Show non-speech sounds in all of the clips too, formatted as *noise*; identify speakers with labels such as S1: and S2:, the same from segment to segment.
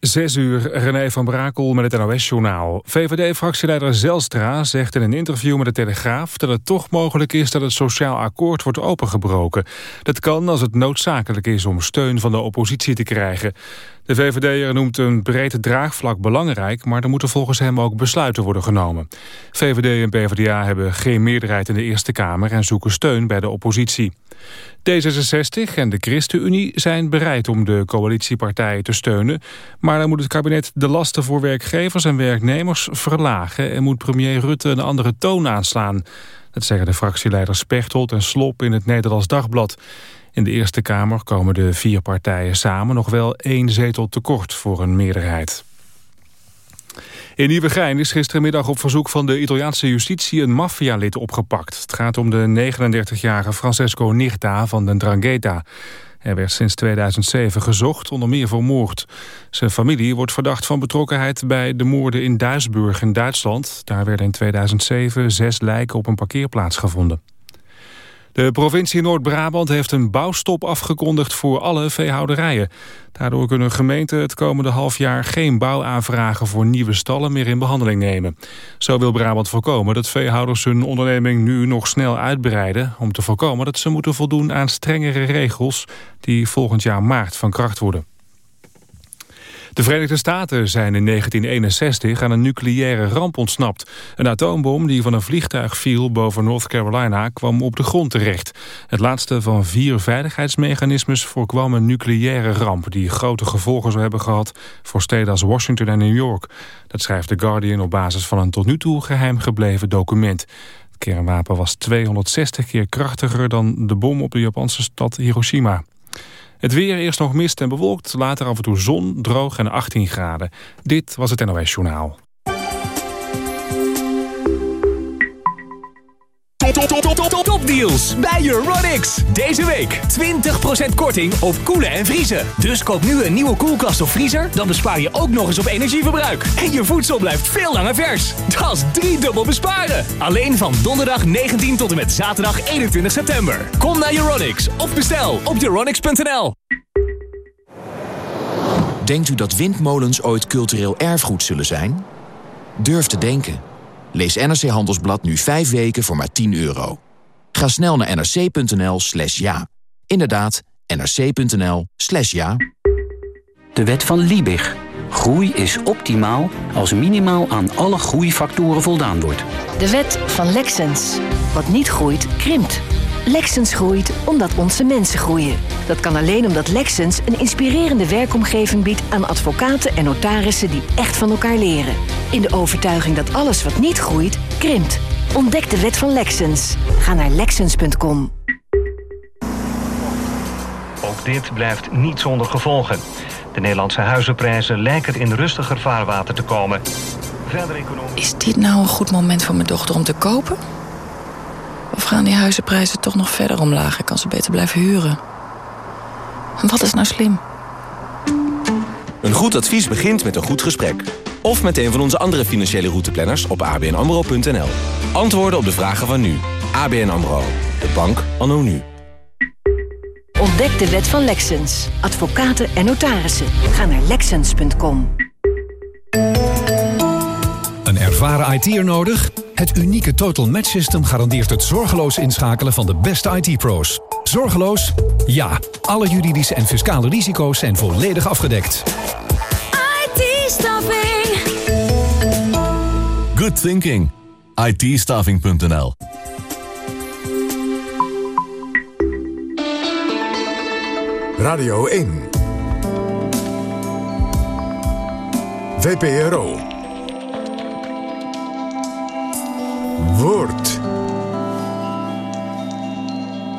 S1: Zes uur, René van Brakel met het NOS-journaal. VVD-fractieleider Zelstra zegt in een interview met de Telegraaf... dat het toch mogelijk is dat het sociaal akkoord wordt opengebroken. Dat kan als het noodzakelijk is om steun van de oppositie te krijgen. De VVD'er noemt een breed draagvlak belangrijk... maar er moeten volgens hem ook besluiten worden genomen. VVD en PvdA hebben geen meerderheid in de Eerste Kamer... en zoeken steun bij de oppositie. D66 en de ChristenUnie zijn bereid om de coalitiepartijen te steunen... maar dan moet het kabinet de lasten voor werkgevers en werknemers verlagen... en moet premier Rutte een andere toon aanslaan. Dat zeggen de fractieleiders Pechtold en Slop in het Nederlands Dagblad. In de Eerste Kamer komen de vier partijen samen nog wel één zetel tekort voor een meerderheid. In Nieuwegein is gistermiddag op verzoek van de Italiaanse justitie een maffialid opgepakt. Het gaat om de 39-jarige Francesco Nirta van de Drangheta. Hij werd sinds 2007 gezocht, onder meer voor moord. Zijn familie wordt verdacht van betrokkenheid bij de moorden in Duisburg in Duitsland. Daar werden in 2007 zes lijken op een parkeerplaats gevonden. De provincie Noord-Brabant heeft een bouwstop afgekondigd voor alle veehouderijen. Daardoor kunnen gemeenten het komende half jaar geen bouwaanvragen voor nieuwe stallen meer in behandeling nemen. Zo wil Brabant voorkomen dat veehouders hun onderneming nu nog snel uitbreiden... om te voorkomen dat ze moeten voldoen aan strengere regels die volgend jaar maart van kracht worden. De Verenigde Staten zijn in 1961 aan een nucleaire ramp ontsnapt. Een atoombom die van een vliegtuig viel boven North Carolina kwam op de grond terecht. Het laatste van vier veiligheidsmechanismes voorkwam een nucleaire ramp... die grote gevolgen zou hebben gehad voor steden als Washington en New York. Dat schrijft The Guardian op basis van een tot nu toe geheim gebleven document. Het kernwapen was 260 keer krachtiger dan de bom op de Japanse stad Hiroshima. Het weer eerst nog mist en bewolkt, later af en toe zon, droog en 18 graden. Dit was het NOS Journaal.
S2: Topdeals bij Euronics. Deze week 20% korting op koelen en vriezen. Dus koop nu een nieuwe koelkast of vriezer, dan bespaar je ook nog eens op energieverbruik. En je voedsel blijft veel langer vers. Dat is driedubbel besparen. Alleen van donderdag 19 tot en met zaterdag 21 september. Kom naar Euronics of bestel op euronics.nl.
S3: Denkt u dat windmolens ooit cultureel erfgoed zullen zijn? Durf te denken. Lees NRC Handelsblad nu 5 weken voor maar 10 euro. Ga snel naar nrc.nl slash ja. Inderdaad, nrc.nl slash ja.
S4: De wet van Liebig. Groei is optimaal als minimaal aan alle groeifactoren voldaan wordt.
S5: De wet van Lexens. Wat niet groeit, krimpt. Lexens groeit omdat onze mensen groeien. Dat kan alleen omdat Lexens een inspirerende werkomgeving biedt aan advocaten en notarissen die echt van elkaar leren. In de overtuiging dat alles wat niet groeit, krimpt. Ontdek de wet van Lexens. Ga naar Lexens.com.
S6: Ook dit blijft niet zonder gevolgen. De Nederlandse huizenprijzen lijken in rustiger vaarwater te komen. Verder.
S7: Is dit nou een goed moment voor mijn dochter om te kopen? Of gaan die huizenprijzen toch nog verder omlaag en kan ze beter blijven huren? Wat is nou slim?
S8: Een goed advies begint met een goed gesprek. Of met een van onze andere financiële routeplanners op abnamro.nl. Antwoorden op de vragen van nu. ABN AMRO. De bank anno nu.
S5: Ontdek de wet van Lexens. Advocaten en notarissen. Ga naar Lexens.com.
S9: Een ervaren IT'er nodig? Het unieke Total Match System garandeert het zorgeloos inschakelen van de beste IT-pro's. Zorgeloos? Ja. Alle juridische en fiscale risico's zijn volledig afgedekt.
S10: IT-staffing.
S11: Good thinking. IT-staffing.nl
S12: Radio 1. VPRO. Woord.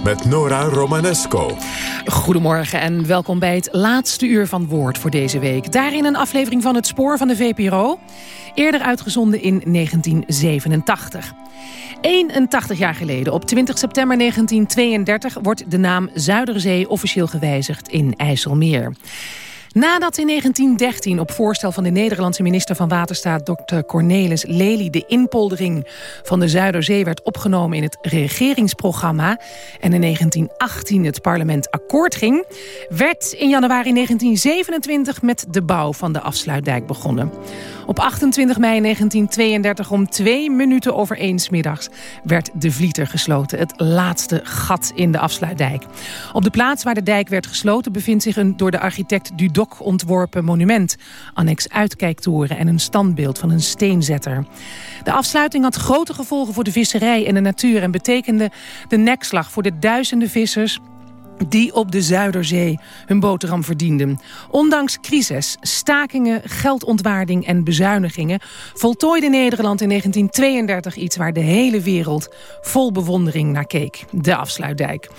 S12: Met Nora Romanesco.
S13: Goedemorgen en welkom bij het laatste uur van Woord voor deze week. Daarin een aflevering van Het Spoor van de VPRO. Eerder uitgezonden in 1987. 81 jaar geleden, op 20 september 1932... wordt de naam Zuiderzee officieel gewijzigd in IJsselmeer. Nadat in 1913 op voorstel van de Nederlandse minister van Waterstaat... Dr. Cornelis Lely de inpoldering van de Zuiderzee werd opgenomen in het regeringsprogramma... en in 1918 het parlement akkoord ging... werd in januari 1927 met de bouw van de afsluitdijk begonnen. Op 28 mei 1932 om twee minuten over één middags werd de Vlieter gesloten. Het laatste gat in de afsluitdijk. Op de plaats waar de dijk werd gesloten bevindt zich een door de architect Dudok ontworpen monument. Annex uitkijktoren en een standbeeld van een steenzetter. De afsluiting had grote gevolgen voor de visserij en de natuur... en betekende de nekslag voor de duizenden vissers die op de Zuiderzee hun boterham verdienden. Ondanks crisis, stakingen, geldontwaarding en bezuinigingen... voltooide Nederland in 1932 iets waar de hele wereld vol bewondering naar keek. De afsluitdijk.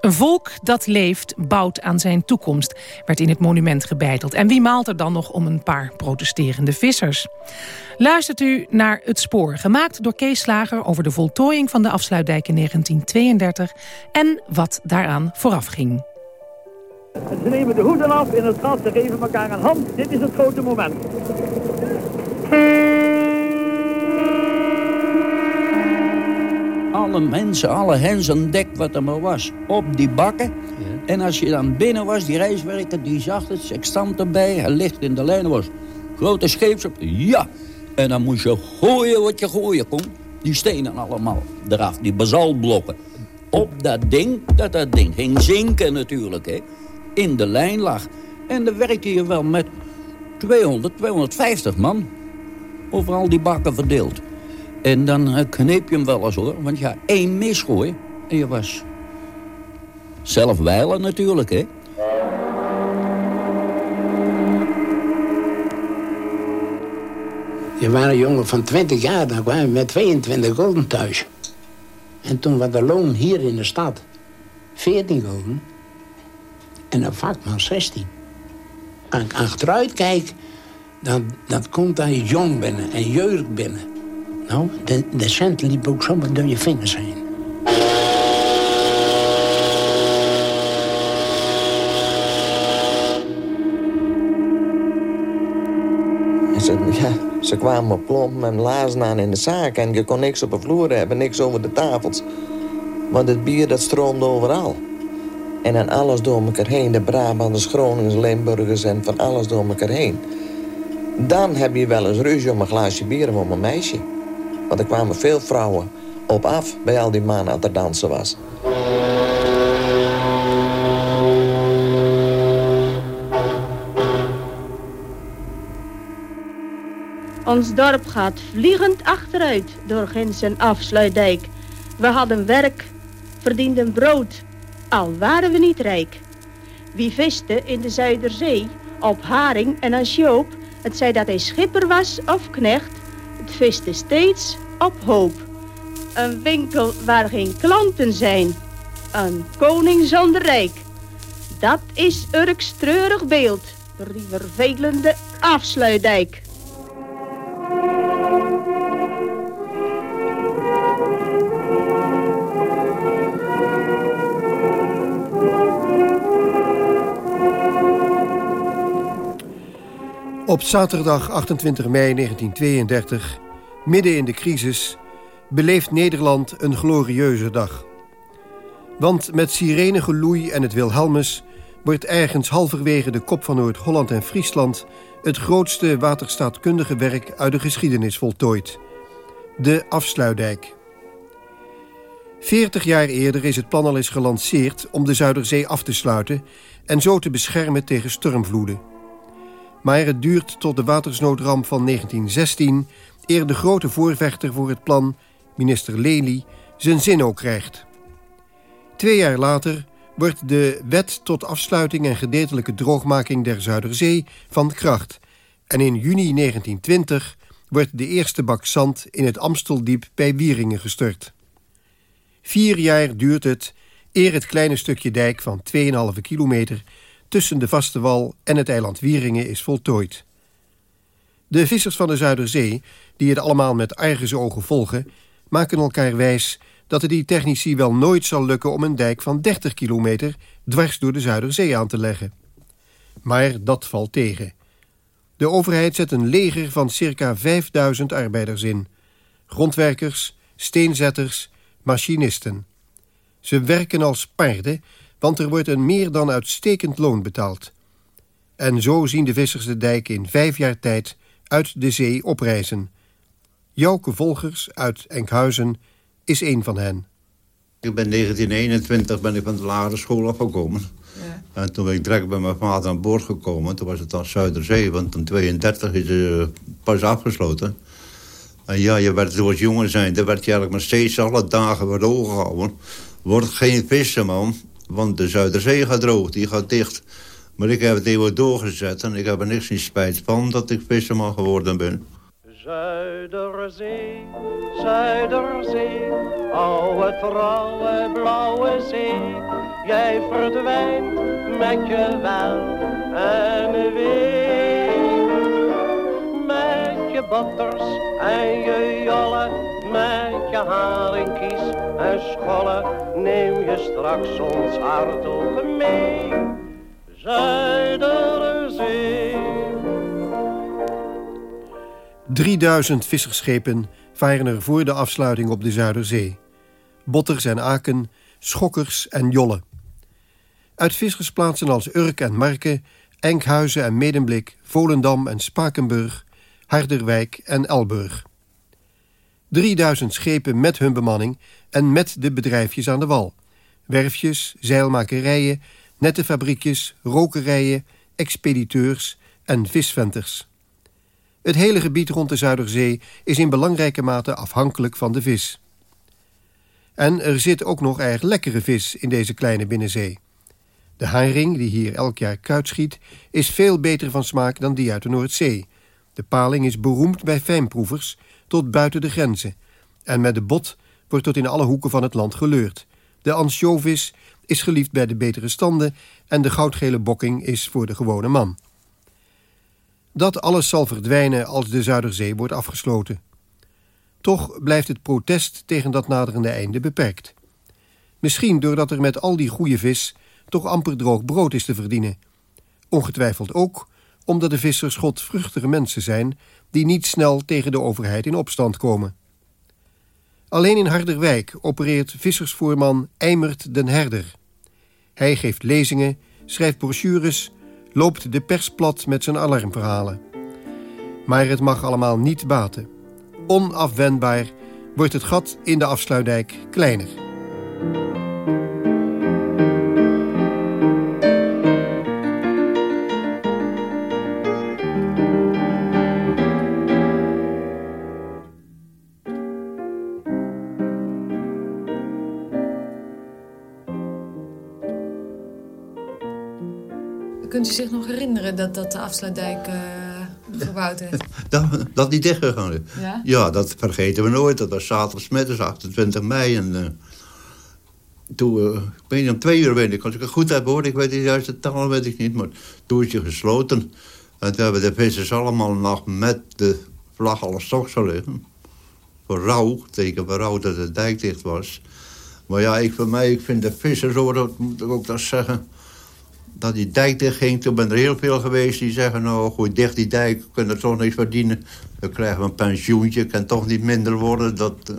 S13: Een volk dat leeft, bouwt aan zijn toekomst, werd in het monument gebeiteld. En wie maalt er dan nog om een paar protesterende vissers? Luistert u naar Het Spoor, gemaakt door Kees Slager... over de voltooiing van de afsluitdijk in 1932... en wat daaraan vooraf ging.
S10: Ze nemen de hoeden af in het gras, ze geven elkaar een hand. Dit is het grote moment.
S14: Alle mensen, alle hens en dek wat er maar was, op die bakken. En als je dan binnen was, die reiswerker, die zag het, sextant erbij, hij ligt in de lijn, was grote scheepsop, ja. En dan moest je gooien wat je gooien kon. Die stenen allemaal eraf, die basaltblokken. Op dat ding, dat dat ding ging zinken natuurlijk, hè. In de lijn lag. En dan werkte je wel met 200, 250 man. Overal die bakken verdeeld. En dan eh, kneep je hem wel eens hoor. Want ja, één misgooi en je was zelf wijlen natuurlijk, hè.
S15: Je was een jongen van 20 jaar, dan kwamen we met 22 gulden thuis. En toen was de loon hier in de stad 14 gulden. En een vakman 16. Als ik achteruit kijk, dan, dat komt dat je jong bent en jeugd binnen. Nou, de, de cent liep ook zomaar door je vingers heen.
S16: Ze kwamen plomp met lazen aan in de zaak... en je kon niks op de vloer hebben, niks over de tafels. Want het bier dat stroomde overal. En dan alles door elkaar heen. De Brabanders, Groningers, Limburgers en van alles door elkaar heen. Dan heb je wel eens ruzie om een glaasje bier om een meisje. Want er kwamen veel vrouwen op af bij al die mannen dat er dansen was.
S17: Ons dorp gaat vliegend achteruit door Gens en Afsluitdijk. We hadden werk, verdienden brood, al waren we niet rijk. Wie viste in de Zuiderzee op haring en ansjoop, het zei dat hij schipper was of knecht, het viste steeds op hoop. Een winkel waar geen klanten zijn, een koning zonder rijk. Dat is Urks treurig beeld, door die vervelende.
S18: Op zaterdag 28 mei 1932, midden in de crisis, beleeft Nederland een glorieuze dag. Want met sirenegeloei en het Wilhelmus wordt ergens halverwege de kop van Noord-Holland en Friesland het grootste waterstaatkundige werk uit de geschiedenis voltooid. De Afsluitdijk. Veertig jaar eerder is het plan al eens gelanceerd om de Zuiderzee af te sluiten en zo te beschermen tegen stormvloeden. Maar het duurt tot de watersnoodramp van 1916... eer de grote voorvechter voor het plan, minister Lely, zijn zin ook krijgt. Twee jaar later wordt de wet tot afsluiting en gedeeltelijke droogmaking der Zuiderzee van kracht. En in juni 1920 wordt de eerste bak zand in het Amsteldiep bij Wieringen gestort. Vier jaar duurt het eer het kleine stukje dijk van 2,5 kilometer tussen de vaste wal en het eiland Wieringen is voltooid. De vissers van de Zuiderzee, die het allemaal met ogen volgen... maken elkaar wijs dat het die technici wel nooit zal lukken... om een dijk van 30 kilometer dwars door de Zuiderzee aan te leggen. Maar dat valt tegen. De overheid zet een leger van circa 5000 arbeiders in. Grondwerkers, steenzetters, machinisten. Ze werken als paarden, want er wordt een meer dan uitstekend loon betaald. En zo zien de vissers de dijk in vijf jaar tijd uit de zee oprijzen. Jouke Volgers uit Enkhuizen is een van hen.
S19: Ik ben 1921 ben ik van de lagere school afgekomen. Ja. En toen ben ik direct bij mijn vader aan boord gekomen. Toen was het al Zuiderzee, want in 32 is het pas afgesloten. En ja, je werd zoals jongen zijn, daar werd je eigenlijk maar steeds alle dagen weer ogen gehouden. Wordt geen vissen, man, want de Zuiderzee gaat droog, die gaat dicht. Maar ik heb het eeuwig doorgezet en ik heb er niks in spijt van dat ik visserman geworden ben.
S20: Zuiderzee, Zuiderzee, oude trouwe blauwe zee. Jij verdwijnt met je wel en wee. Met je botters en je jolle, met je haringkies en scholle. Neem je straks ons hart ook mee. Zuiderzee.
S18: 3000 vissersschepen varen er voor de afsluiting op de Zuiderzee. Botters en Aken, Schokkers en Jolle. Uit vissersplaatsen als Urk en Marken, Enkhuizen en Medemblik, Volendam en Spakenburg, Harderwijk en Elburg. 3000 schepen met hun bemanning en met de bedrijfjes aan de wal. Werfjes, zeilmakerijen, nette fabriekjes, rokerijen, expediteurs en visventers. Het hele gebied rond de Zuiderzee is in belangrijke mate afhankelijk van de vis. En er zit ook nog erg lekkere vis in deze kleine binnenzee. De haring, die hier elk jaar kuit schiet, is veel beter van smaak dan die uit de Noordzee. De paling is beroemd bij fijnproevers tot buiten de grenzen. En met de bot wordt tot in alle hoeken van het land geleurd. De ansjovis is geliefd bij de betere standen en de goudgele bokking is voor de gewone man. Dat alles zal verdwijnen als de Zuiderzee wordt afgesloten. Toch blijft het protest tegen dat naderende einde beperkt. Misschien doordat er met al die goede vis toch amper droog brood is te verdienen. Ongetwijfeld ook omdat de vissers godvruchtige mensen zijn die niet snel tegen de overheid in opstand komen. Alleen in Harderwijk opereert vissersvoorman Eimert den Herder. Hij geeft lezingen, schrijft brochures, loopt de pers plat met zijn alarmverhalen. Maar het mag allemaal niet baten. Onafwendbaar wordt het gat in de afsluitdijk kleiner.
S7: Kunt u zich nog herinneren dat, dat de afsluitdijk uh, gebouwd is? *laughs*
S19: dat, dat die dichtgegaan is.
S7: Ja?
S19: ja, dat vergeten we nooit. Dat was zaterdagsmiddags, 28 mei. En uh, toen, uh, ik weet niet, om twee uur weet ik, als ik het goed heb hoor, ik weet de taal, weet ik niet, maar toen is je gesloten. En toen hebben de vissers allemaal nog met de vlag alle stoks liggen. Voor rouw, teken voor rouw dat de dijk dicht was. Maar ja, ik, voor mij, ik vind de vissers, dat moet ik ook dat zeggen dat die dijk dicht ging. Toen ben er heel veel geweest die zeggen... nou, goed, dicht die dijk, we kunnen toch niks verdienen. Dan krijgen we een pensioentje, kan toch niet minder worden. Dat, uh,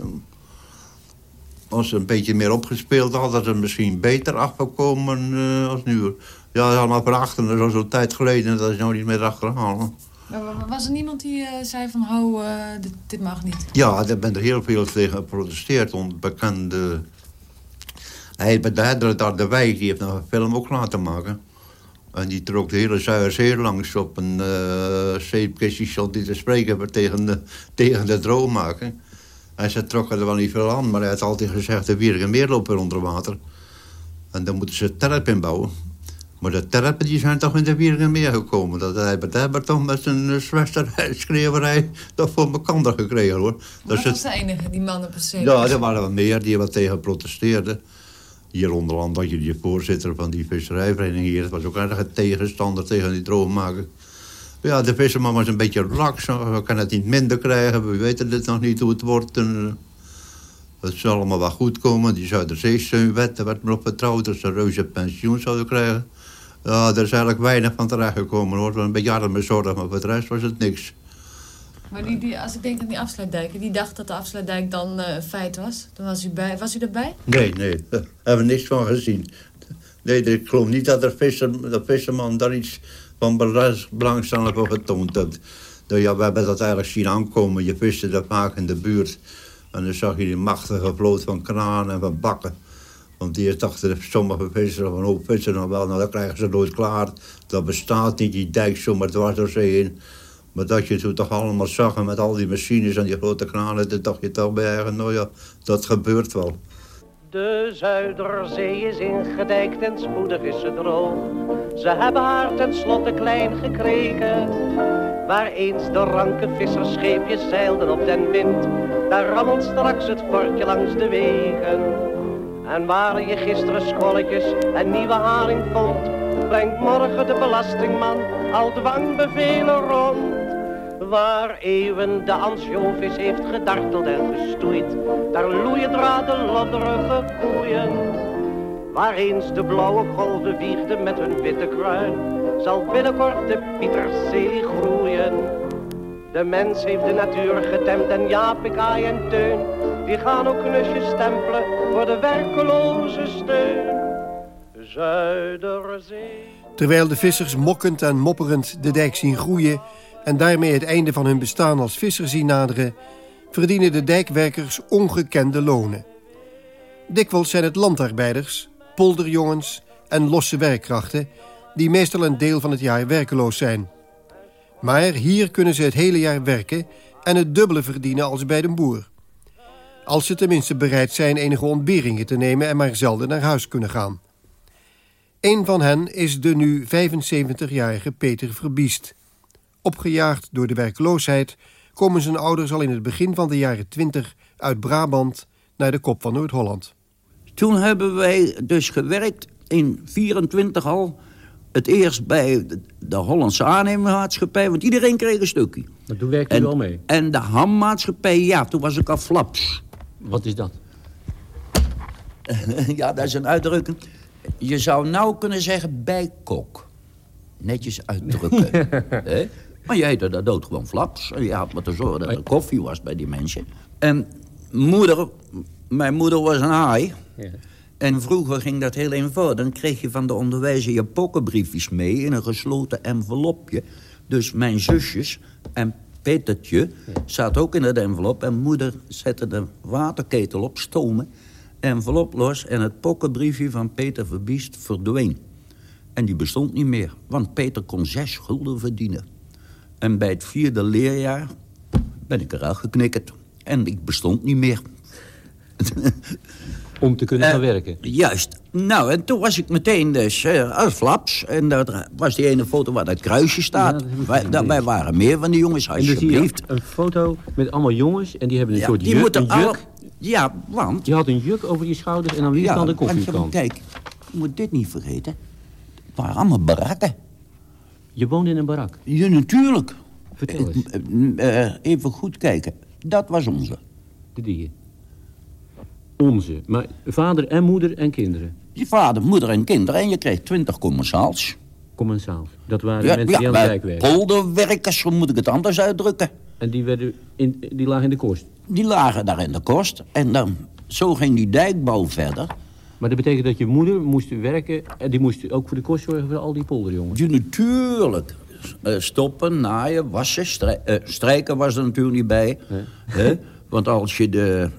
S19: als ze een beetje meer opgespeeld hadden... ze misschien beter afgekomen uh, als nu. Ja, allemaal verachten, dat is al zo'n tijd geleden... dat is nou niet meer achterhalen.
S7: Was er niemand die uh, zei van, hou, dit, dit, mag niet?
S19: Ja, daar ben er heel veel tegen geprotesteerd. Onder bekende... Hij bedijder daar de wijk, die heeft nog een film ook laten maken. En die trok de hele Zuiderzee langs op een uh, zeepkistje zal die te spreken hebben tegen de, tegen de droom maken. En ze trokken er wel niet veel aan, maar hij had altijd gezegd... de Wierige lopen onder water. En dan moeten ze terp inbouwen. Maar de terpen die zijn toch in de Wierige meer gekomen. Dat hij bij toch met zijn zwesterij, toch voor elkaar gekregen hoor.
S7: Dat was de enige, die mannen per se.
S19: Ja, er waren wel meer die wat tegen protesteerden. Hier onder andere je voorzitter van die visserijvereniging hier. Dat was ook een tegenstander tegen die droommaker. Ja, de visserman was een beetje laks. We kunnen het niet minder krijgen. We weten dit nog niet hoe het wordt. En, het zal allemaal wel goed komen. Die Zuiderzeesteunwet, daar werd me op vertrouwd... dat ze reuze pensioen zouden krijgen. Ja, er is eigenlijk weinig van terechtgekomen hoor. Een beetje arme zorg, maar voor de rest was het niks.
S21: Maar die, als ik denk aan die afsluitdijken, die dacht dat de afsluitdijk dan een feit was. Dan was u, bij, was u erbij?
S19: Nee, nee, daar hebben we niks van gezien. Nee, ik geloof niet dat de, visser, de visserman daar iets van belangstelling voor getoond heeft. Nou ja, we hebben dat eigenlijk zien aankomen. Je viste dat vaak in de buurt. En dan zag je die machtige vloot van kranen en van bakken. Want die dachten sommige vissers van hoop vissen nog wel, nou dat krijgen ze nooit klaar. Dat bestaat niet, die dijk zomaar dwars door zee in. Maar dat je toen toch allemaal zag en met al die machines en die grote kranen, dan dacht je toch bij eigen, nou ja, dat gebeurt wel.
S20: De Zuiderzee is ingedijkt en spoedig is ze droog. Ze hebben haar tenslotte klein gekregen. Waar eens de ranke visserscheepjes zeilden op den wind, daar rammelt straks het fortje langs de wegen. En waar je gisteren scholletjes en nieuwe haring vond, brengt morgen de belastingman al dwangbevelen rond. Waar eeuwen de ansjovis heeft gedarteld en gestoeid, daar loeien draden lodderige koeien. Waar eens de blauwe golven wiegden met hun witte kruin, zal binnenkort de pieterselie groeien. De mens heeft de natuur getemd en Jaap, Kaai en Teun, die gaan ook knusjes stempelen voor de werkeloze steun. Zuiderzee.
S18: Terwijl de vissers mokkend en mopperend de dijk zien groeien... en daarmee het einde van hun bestaan als visser zien naderen... verdienen de dijkwerkers ongekende lonen. Dikwijls zijn het landarbeiders, polderjongens en losse werkkrachten... die meestal een deel van het jaar werkeloos zijn. Maar hier kunnen ze het hele jaar werken... en het dubbele verdienen als bij de boer. Als ze tenminste bereid zijn enige ontberingen te nemen... en maar zelden naar huis kunnen gaan. Een van hen is de nu 75-jarige Peter Verbiest. Opgejaagd door de werkloosheid komen zijn ouders al in het begin van de jaren 20 uit Brabant naar de kop van Noord-Holland.
S14: Toen hebben wij dus gewerkt in 24 al. Het eerst bij de- Hollandse aannemersmaatschappij, want iedereen kreeg een stukje.
S22: Maar toen werkte u wel mee.
S14: en de hammaatschappij, ja, toen was ik al flaps.
S22: Wat is dat? *laughs*
S14: ja, dat is een uitdrukking. Je zou nou kunnen zeggen bijkok. Netjes uitdrukken. *laughs* Maar je heette dat dood gewoon flaps. En je had maar te zorgen dat er koffie was bij die mensen. En moeder, mijn moeder was een haai. En vroeger ging dat heel eenvoudig. Dan kreeg je van de onderwijzer je pokkenbriefjes mee in een gesloten envelopje. Dus mijn zusjes en Petertje zat ook in dat envelop. En moeder zette de waterketel op, stomen, envelop los... en het pokkenbriefje van Peter Verbiest verdween. En die bestond niet meer, want Peter kon zes gulden verdienen. En bij het vierde leerjaar ben ik eruit geknikkerd. En ik bestond niet meer.
S22: Om te kunnen
S14: Eh,
S22: gaan werken.
S14: Juist. Nou, en toen was ik meteen dus eh, als flaps. En dat was die ene foto waar dat kruisje staat. wij, daarbij waren meer van die jongens, alsjeblieft.
S22: een foto met allemaal jongens en die hebben een
S14: Ja,
S22: soort
S14: die
S22: juk,
S14: moeten alle-
S22: juk.
S14: Ja, want...
S22: Je had een juk over je schouders en aan wie
S14: Ja,
S22: de koffiekant.
S14: Kijk, je moet dit niet vergeten. Het waren allemaal barakken.
S22: Je woonde in een barak?
S14: Ja, natuurlijk.
S22: Vertel eens.
S14: Eh, eh, even goed kijken. Dat was onze.
S22: De die. Onze. Maar vader en moeder en kinderen.
S14: Je vader, moeder en kinderen. En je kreeg twintig commensaals.
S22: Commensaals. Dat waren
S14: Ja,
S22: mensen
S14: ja,
S22: die aan de dijk werkten.
S14: polderwerkers, hoe moet ik het anders uitdrukken?
S22: En die, werden in, die lagen in de kost.
S14: Die lagen daar in de kost. En dan, zo ging die dijkbouw verder.
S22: Maar dat betekent dat je moeder moest werken... en die moest ook voor de kost zorgen voor al die polderjongens.
S14: Ja, natuurlijk. Eh, stoppen, naaien, wassen, strij- eh, strijken was er natuurlijk niet bij. Hè? Want als je de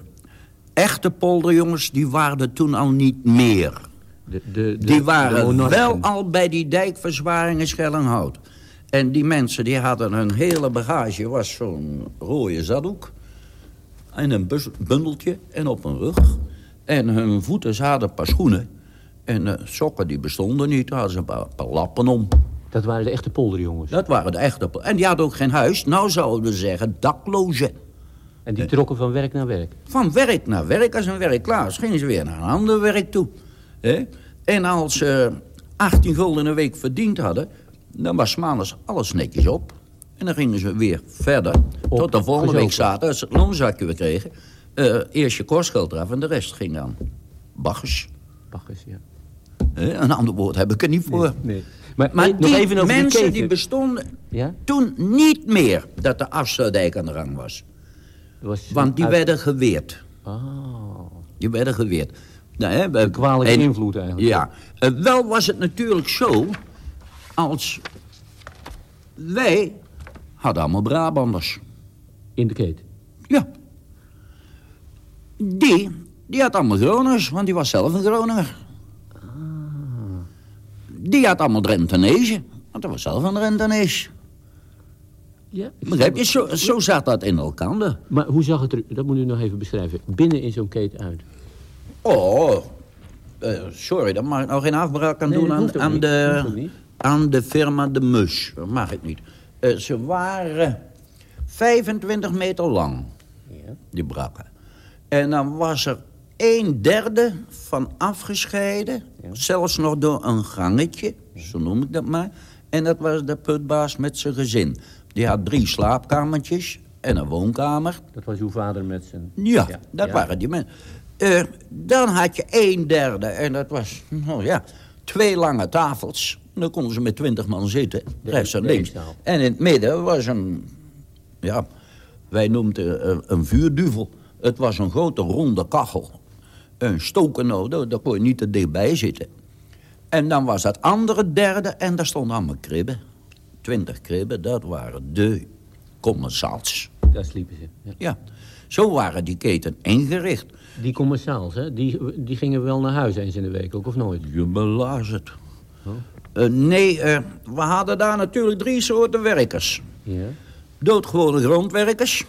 S14: echte polderjongens, die waren er toen al niet meer.
S22: De, de,
S14: die waren wel al bij die dijkverzwaring in Schellenhout. En die mensen die hadden hun hele bagage, was zo'n rode zaddoek. En een bundeltje en op een rug. En hun voeten ze hadden een paar schoenen. En eh, sokken die bestonden niet, hadden ze een paar, paar lappen om.
S22: Dat waren de echte polderjongens?
S14: Dat waren de echte pol- En die hadden ook geen huis. Nou zouden we zeggen daklozen.
S22: En die trokken van werk naar werk?
S14: Van werk naar werk. Als een werk klaar was, gingen ze weer naar een ander werk toe. En als ze 18 gulden een week verdiend hadden... dan was maandags alles netjes op. En dan gingen ze weer verder. tot de volgende week zaten, als ze het loonzakje weer kregen... eh, eerst je kostgeld eraf en de rest ging dan. Baggers.
S22: Baggers, ja.
S14: Een ander woord heb ik er niet voor.
S22: Nee. Maar,
S14: Maar
S22: nog
S14: die
S22: even over
S14: mensen die bestonden
S22: Ja?
S14: toen niet meer dat de afsluitdijk aan de gang was.
S22: Was
S14: Want die
S22: uit-
S14: werden geweerd.
S22: Ah.
S14: Die werden geweerd. Nou, hè, we-
S22: kwalijke
S14: en-
S22: invloed eigenlijk.
S14: Ja. Eh, wel was het natuurlijk zo... als wij hadden allemaal Brabanders.
S22: In de keten?
S14: Ja. Die, die had allemaal Groningers, want die was zelf een Groninger.
S22: Ah.
S14: Die had allemaal Drentenese, want hij was zelf een Drentenese.
S22: Ja,
S14: Begrijp je? Zo, zo zat dat in elkaar.
S22: Maar hoe zag het er, dat moet u nog even beschrijven, binnen in zo'n keten uit?
S14: Oh, eh, sorry, daar mag ik nou geen afbraak aan
S22: Nee,
S14: doen
S22: dat
S14: aan, aan.
S22: Dat
S14: de, aan de firma De Mus. Dat mag ik niet. Eh, ze waren 25 meter lang, die brakken. En dan was er een derde van afgescheiden, zelfs nog door een gangetje, zo noem ik dat maar. En dat was de putbaas met zijn gezin. Die had drie slaapkamertjes en een woonkamer.
S22: Dat was uw vader met zijn...
S14: Ja, dat waren die mensen. Eh, dan had je een derde en dat was, nou ja, twee lange tafels. Dan konden ze met twintig man zitten,
S22: De-
S14: rechts en links. En in het midden was een, ja, wij noemden het een, een vuurduvel. Het was een grote ronde kachel. Een stoken, nou, daar, kon je niet te dichtbij zitten. En dan was dat andere derde en daar stonden allemaal kribben. Twintig kribben, dat waren de commensaals.
S22: Daar sliepen ze. Ja.
S14: Ja, zo waren die keten ingericht.
S22: Die commensaals, hè, die, die gingen wel naar huis eens in de week ook, of nooit?
S14: Je belaas het. Eh, nee, eh, we hadden daar natuurlijk drie soorten werkers.
S22: Ja.
S14: Doodgewone grondwerkers.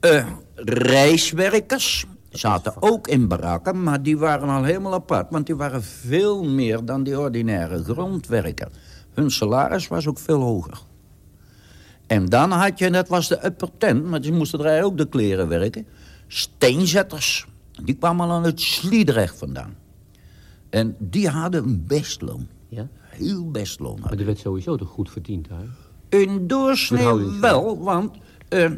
S14: Eh, reiswerkers. Zaten ook in barakken, maar die waren al helemaal apart. Want die waren veel meer dan die ordinaire grondwerker. Hun salaris was ook veel hoger. En dan had je, dat was de upper tent, maar die moesten er ook de kleren werken. Steenzetters. Die kwamen al uit Sliedrecht vandaan. En die hadden een bestloon.
S22: Ja?
S14: Heel bestloon.
S22: Maar er werd sowieso toch goed verdiend daar?
S14: In doorsnee wel, want eh,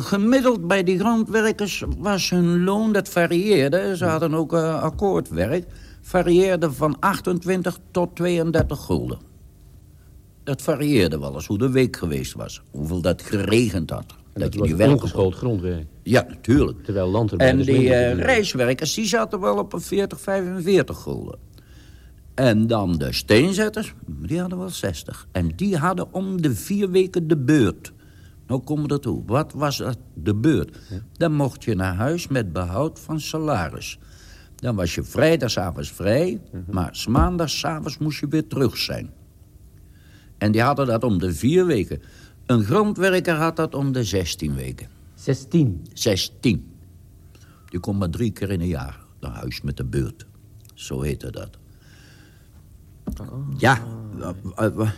S14: gemiddeld bij die grondwerkers was hun loon, dat varieerde. Ze hadden ook eh, akkoordwerk. Varieerde van 28 tot 32 gulden. Dat varieerde wel eens hoe de week geweest was. Hoeveel dat geregend had.
S22: En dat
S14: je
S22: was ongeschoold grondwerk.
S14: Ja, natuurlijk.
S22: Terwijl landarbeid
S14: En
S22: is
S14: die eh, reiswerkers die zaten wel op een 40, 45 gulden. En dan de steenzetters, die hadden wel 60. En die hadden om de vier weken de beurt. Nou komen we ertoe. Wat was dat, de beurt? Dan mocht je naar huis met behoud van salaris. Dan was je vrijdagavond vrij, maar 's maandagsavonds moest je weer terug zijn. En die hadden dat om de vier weken. Een grondwerker had dat om de 16 weken.
S22: 16?
S14: 16. Je komt maar drie keer in een jaar naar huis met de beurt. Zo heette dat. Ja, wa- wa-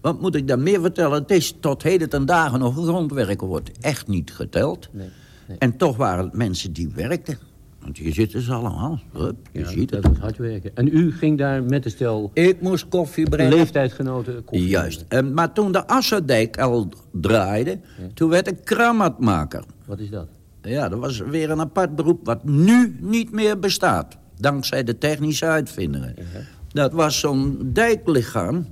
S14: wat moet ik daar meer vertellen? Het is tot heden ten dagen nog een grondwerker wordt echt niet geteld. En toch waren het mensen die werkten. Want hier zitten ze allemaal. Hup, je
S22: Ja,
S14: ziet
S22: dat
S14: het.
S22: was hard werken. En u ging daar met de stel...
S14: Ik moest koffie brengen.
S22: Leeftijdgenoten koffie
S14: Juist. En, maar toen de Asserdijk al draaide, toen werd ik kramatmaker.
S22: Wat is dat?
S14: Ja, dat was weer een apart beroep wat nu niet meer bestaat. Dankzij de technische uitvindingen. Dat was zo'n dijklichaam.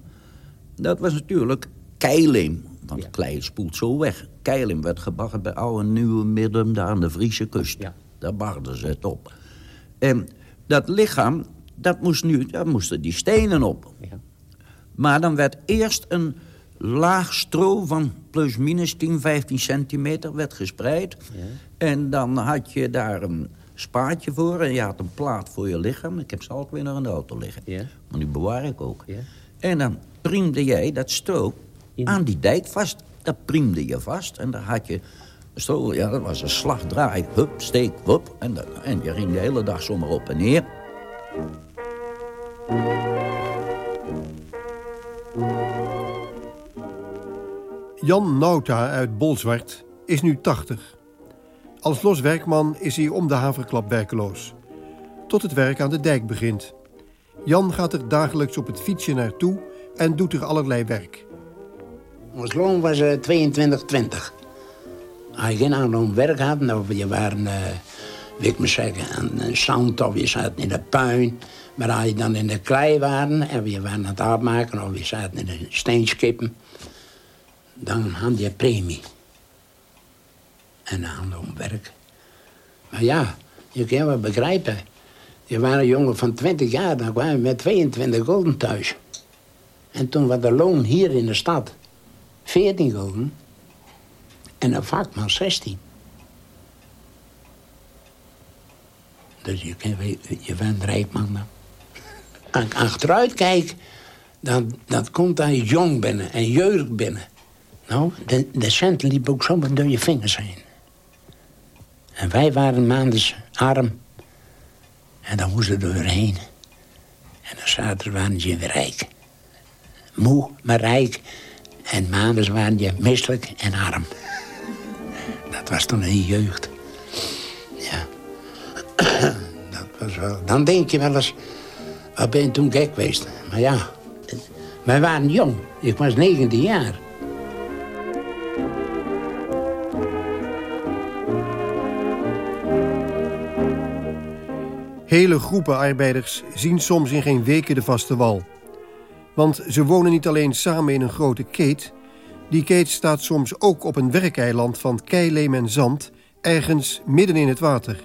S14: Dat was natuurlijk keilim. Want klei spoelt zo weg. Keilim werd gebakken bij oude Nieuwe Midden daar aan de Friese kust. Daar baggerden ze het op. En dat lichaam, dat moest nu, daar moesten die stenen op. Maar dan werd eerst een laag stro van plus minus 10, 15 centimeter werd gespreid. En dan had je daar een spaatje voor en je had een plaat voor je lichaam. Ik heb ze altijd weer nog in de auto liggen. Maar die bewaar ik ook. En dan priemde jij dat stro aan die dijk vast. Dat priemde je vast en dan had je... Stro, ja, dat was een slagdraai. Hup, steek, hup. En, dan, en je ging de hele dag zomaar op en neer.
S18: Jan Nauta uit Bolzwart is nu 80. Als loswerkman is hij om de haverklap werkeloos. Tot het werk aan de dijk begint. Jan gaat er dagelijks op het fietsje naartoe en doet er allerlei werk.
S15: Ons loon was eh 22,20. Als je geen aanloon werk had, nou, je waren, eh wil ik maar zeggen, aan een zand of je zat in de puin. Maar als je dan in de klei waren en we waren aan het afmaken... of we zaten in de steenskippen... dan had je premie. En dan hadden we werk. Maar ja, je kan wel begrijpen. Je waren een jongen van 20 jaar, dan kwamen we met 22 gulden thuis. En toen was de loon hier in de stad 14 gulden. En een vakman 16. Dus je, je bent rijk man. Als ik achteruit kijk, dan, dan komt daar jong binnen en jeugd binnen. Nou, de, de centen liepen ook zomaar door je vingers heen. En wij waren maandens arm. En dan moesten we doorheen. En dan zaten waren je weer rijk. Moe, maar rijk. En maandens waren je misselijk en arm. Dat was toen een jeugd. Ja. *clears throat* Dat was wel... Dan denk je wel eens... Wat ben je toen gek geweest? Maar ja, wij waren jong. Ik was 19 jaar.
S18: Hele groepen arbeiders zien soms in geen weken de vaste wal. Want ze wonen niet alleen samen in een grote keet... die keet staat soms ook op een werkeiland van keileem en zand... ergens midden in het water.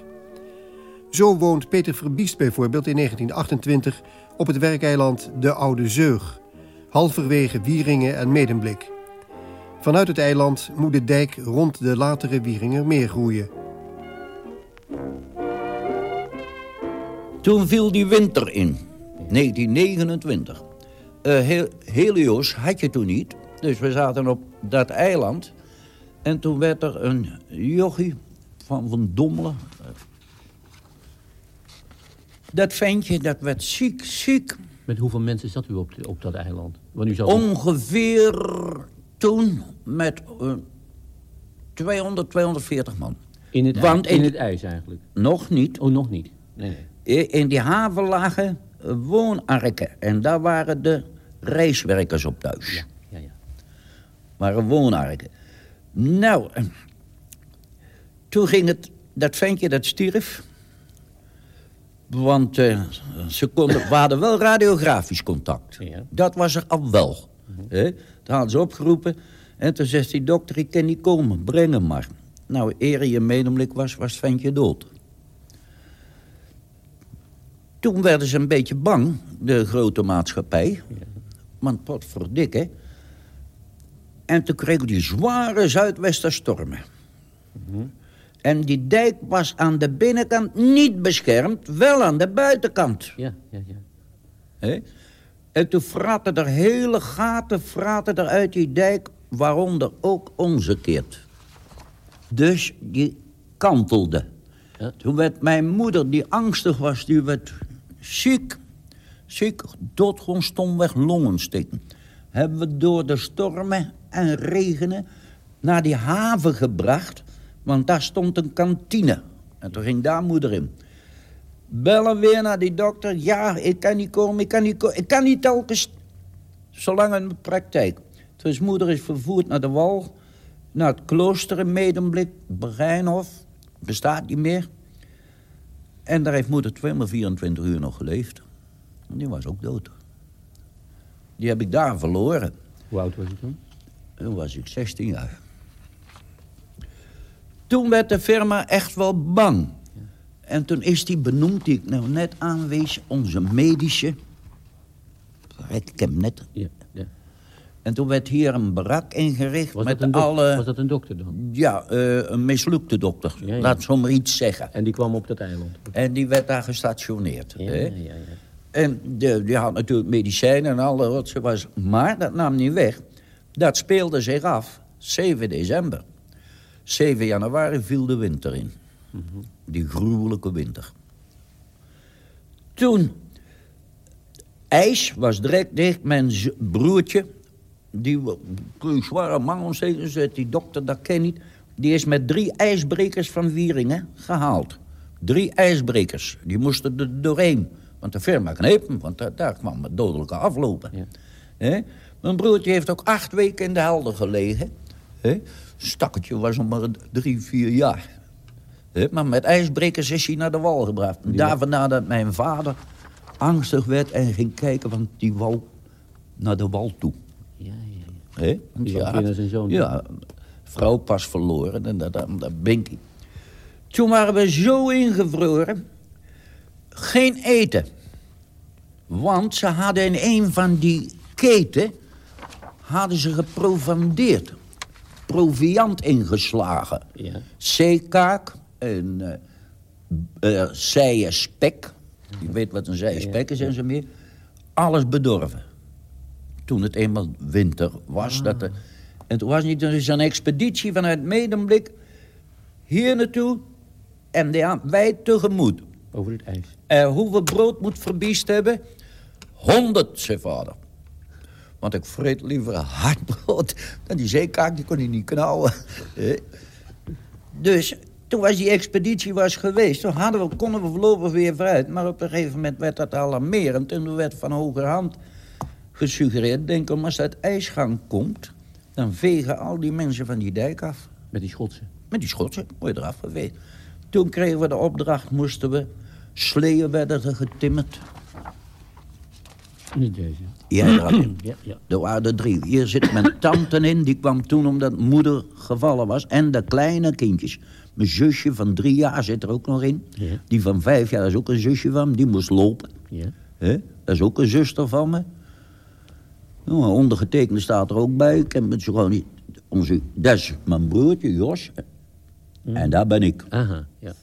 S18: Zo woont Peter Verbiest bijvoorbeeld in 1928 op het werkeiland De Oude Zeug... halverwege Wieringen en Medemblik. Vanuit het eiland moet de dijk rond de latere Wieringermeer groeien...
S14: Toen viel die winter in, 1929. Uh, Helios had je toen niet, dus we zaten op dat eiland. En toen werd er een jochie van Van Dommelen... Dat ventje, dat werd ziek, ziek.
S22: Met hoeveel mensen zat u op, op dat eiland?
S14: Want u zat Ongeveer toen met uh, 200, 240 man.
S22: In het, Want in, in het ijs eigenlijk?
S14: Nog niet.
S22: Oh, nog niet. Nee, nee.
S14: In die haven lagen woonarken. En daar waren de reiswerkers op thuis.
S22: Ja, ja, ja.
S14: Waren woonarken. Nou, toen ging het... Dat ventje, dat stierf. Want uh, ze konden, we hadden wel radiografisch contact.
S22: Ja.
S14: Dat was er al wel. He? Toen hadden ze opgeroepen. En toen zegt die dokter, ik kan niet komen. Breng hem maar. Nou, eer je medemelijk was, was het ventje dood. Toen werden ze een beetje bang, de grote maatschappij.
S22: Ja.
S14: Want pot verdikken. En toen kregen die zware zuidwesterstormen.
S22: Mm
S14: En die dijk was aan de binnenkant niet beschermd, wel aan de buitenkant.
S22: Ja, ja, ja.
S14: He? En toen fratten er hele gaten fratten er uit die dijk, waaronder ook onze keert. Dus die kantelde.
S22: Ja.
S14: Toen werd mijn moeder, die angstig was, die werd ziek. Ziek, dood gewoon stomweg longensteken. Hebben we door de stormen en regenen naar die haven gebracht... want daar stond een kantine. En toen ging daar moeder in. Bellen weer naar die dokter. Ja, ik kan niet komen, ik kan niet komen. Ik kan niet telkens, zolang in de praktijk. Dus moeder is vervoerd naar de wal... naar het klooster in Medemblik, Breinhof. Bestaat niet meer. En daar heeft moeder 224 uur nog geleefd. Die was ook dood. Die heb ik daar verloren.
S22: Hoe oud was je toen?
S14: Toen was ik 16 jaar. Toen werd de firma echt wel bang. En toen is die benoemd, die ik nou net aanwees, onze medische... Ik heb hem net...
S22: Ja, ja.
S14: En toen werd hier een barak ingericht
S22: Was,
S14: met alle...
S22: was dat een dokter dan?
S14: Ja, eh, een mislukte dokter.
S22: Ja, ja.
S14: Laat zomaar iets zeggen.
S22: En die kwam op dat eiland?
S14: En die werd daar gestationeerd.
S22: Ja,
S14: hè?
S22: ja, ja.
S14: En de, die had natuurlijk medicijnen en alle wat ze was. Maar dat nam niet weg. Dat speelde zich af 7 december. 7 januari viel de winter in.
S22: Mhm.
S14: Die gruwelijke winter. Toen, ijs was direct dicht. Mijn broertje, die zware mangontsteking, zegt die dokter, dat ken niet. Die is met drie ijsbrekers van Wieringen gehaald. Drie ijsbrekers, die moesten er doorheen. Want de firma kneep hem, want daar, daar kwam het dodelijke aflopen.
S22: Ja.
S14: Mijn broertje heeft ook acht weken in de helder gelegen. Hè? Stakkertje was nog maar drie, vier jaar. Maar met ijsbrekers is hij naar de wal gebracht. En daar vandaan dat mijn vader angstig werd en ging kijken, want die wou naar de wal toe.
S22: Ja, ja. Die wou weer naar zijn zoon.
S14: Ja, vrouw pas verloren en dat, dat, dat binkie. Toen waren we zo ingevroren. Geen eten. Want ze hadden in een van die keten... hadden ze geprovandeerd. Proviant ingeslagen.
S22: Ja.
S14: Zeekaak en uh, zijen spek. Je weet wat een zijen spek is en zo meer. Alles bedorven. Toen het eenmaal winter was. Dat er, en toen was niet dus een expeditie vanuit Medemblik... hier naartoe en wij tegemoet.
S22: Over het ijs.
S14: Uh, hoeveel brood moet verbiest hebben? Honderd, zei vader. Want ik vreet liever hardbrood dan die zeekaak, die kon hij niet knauwen. *laughs* Eh. dus toen was die expeditie was geweest, toen hadden we, konden we voorlopig weer vooruit. Maar op een gegeven moment werd dat alarmerend. En toen werd van hogerhand gesuggereerd... denk om als dat ijsgang komt... dan vegen al die mensen van die dijk af.
S22: Met die schotsen?
S14: Met die schotsen, mooi eraf geweest. Toen kregen we de opdracht, moesten we... sleeën werden er getimmerd.
S22: Niet deze?
S14: Ja, er, *clears throat*
S22: ja, ja.
S14: er waren er drie. Hier zit mijn *clears throat* tante in, die kwam toen omdat moeder gevallen was. En de kleine kindjes. Mijn zusje van drie jaar zit er ook nog in.
S22: Ja.
S14: Die van vijf jaar is ook een zusje van me. Die moest lopen.
S22: Ja.
S14: Dat is ook een zuster van me. Nou, ondergetekende staat er ook bij. Ik heb het zo gewoon niet... Onze, dat is mijn broertje, Jos. En daar ben ik.
S22: Aha, ja.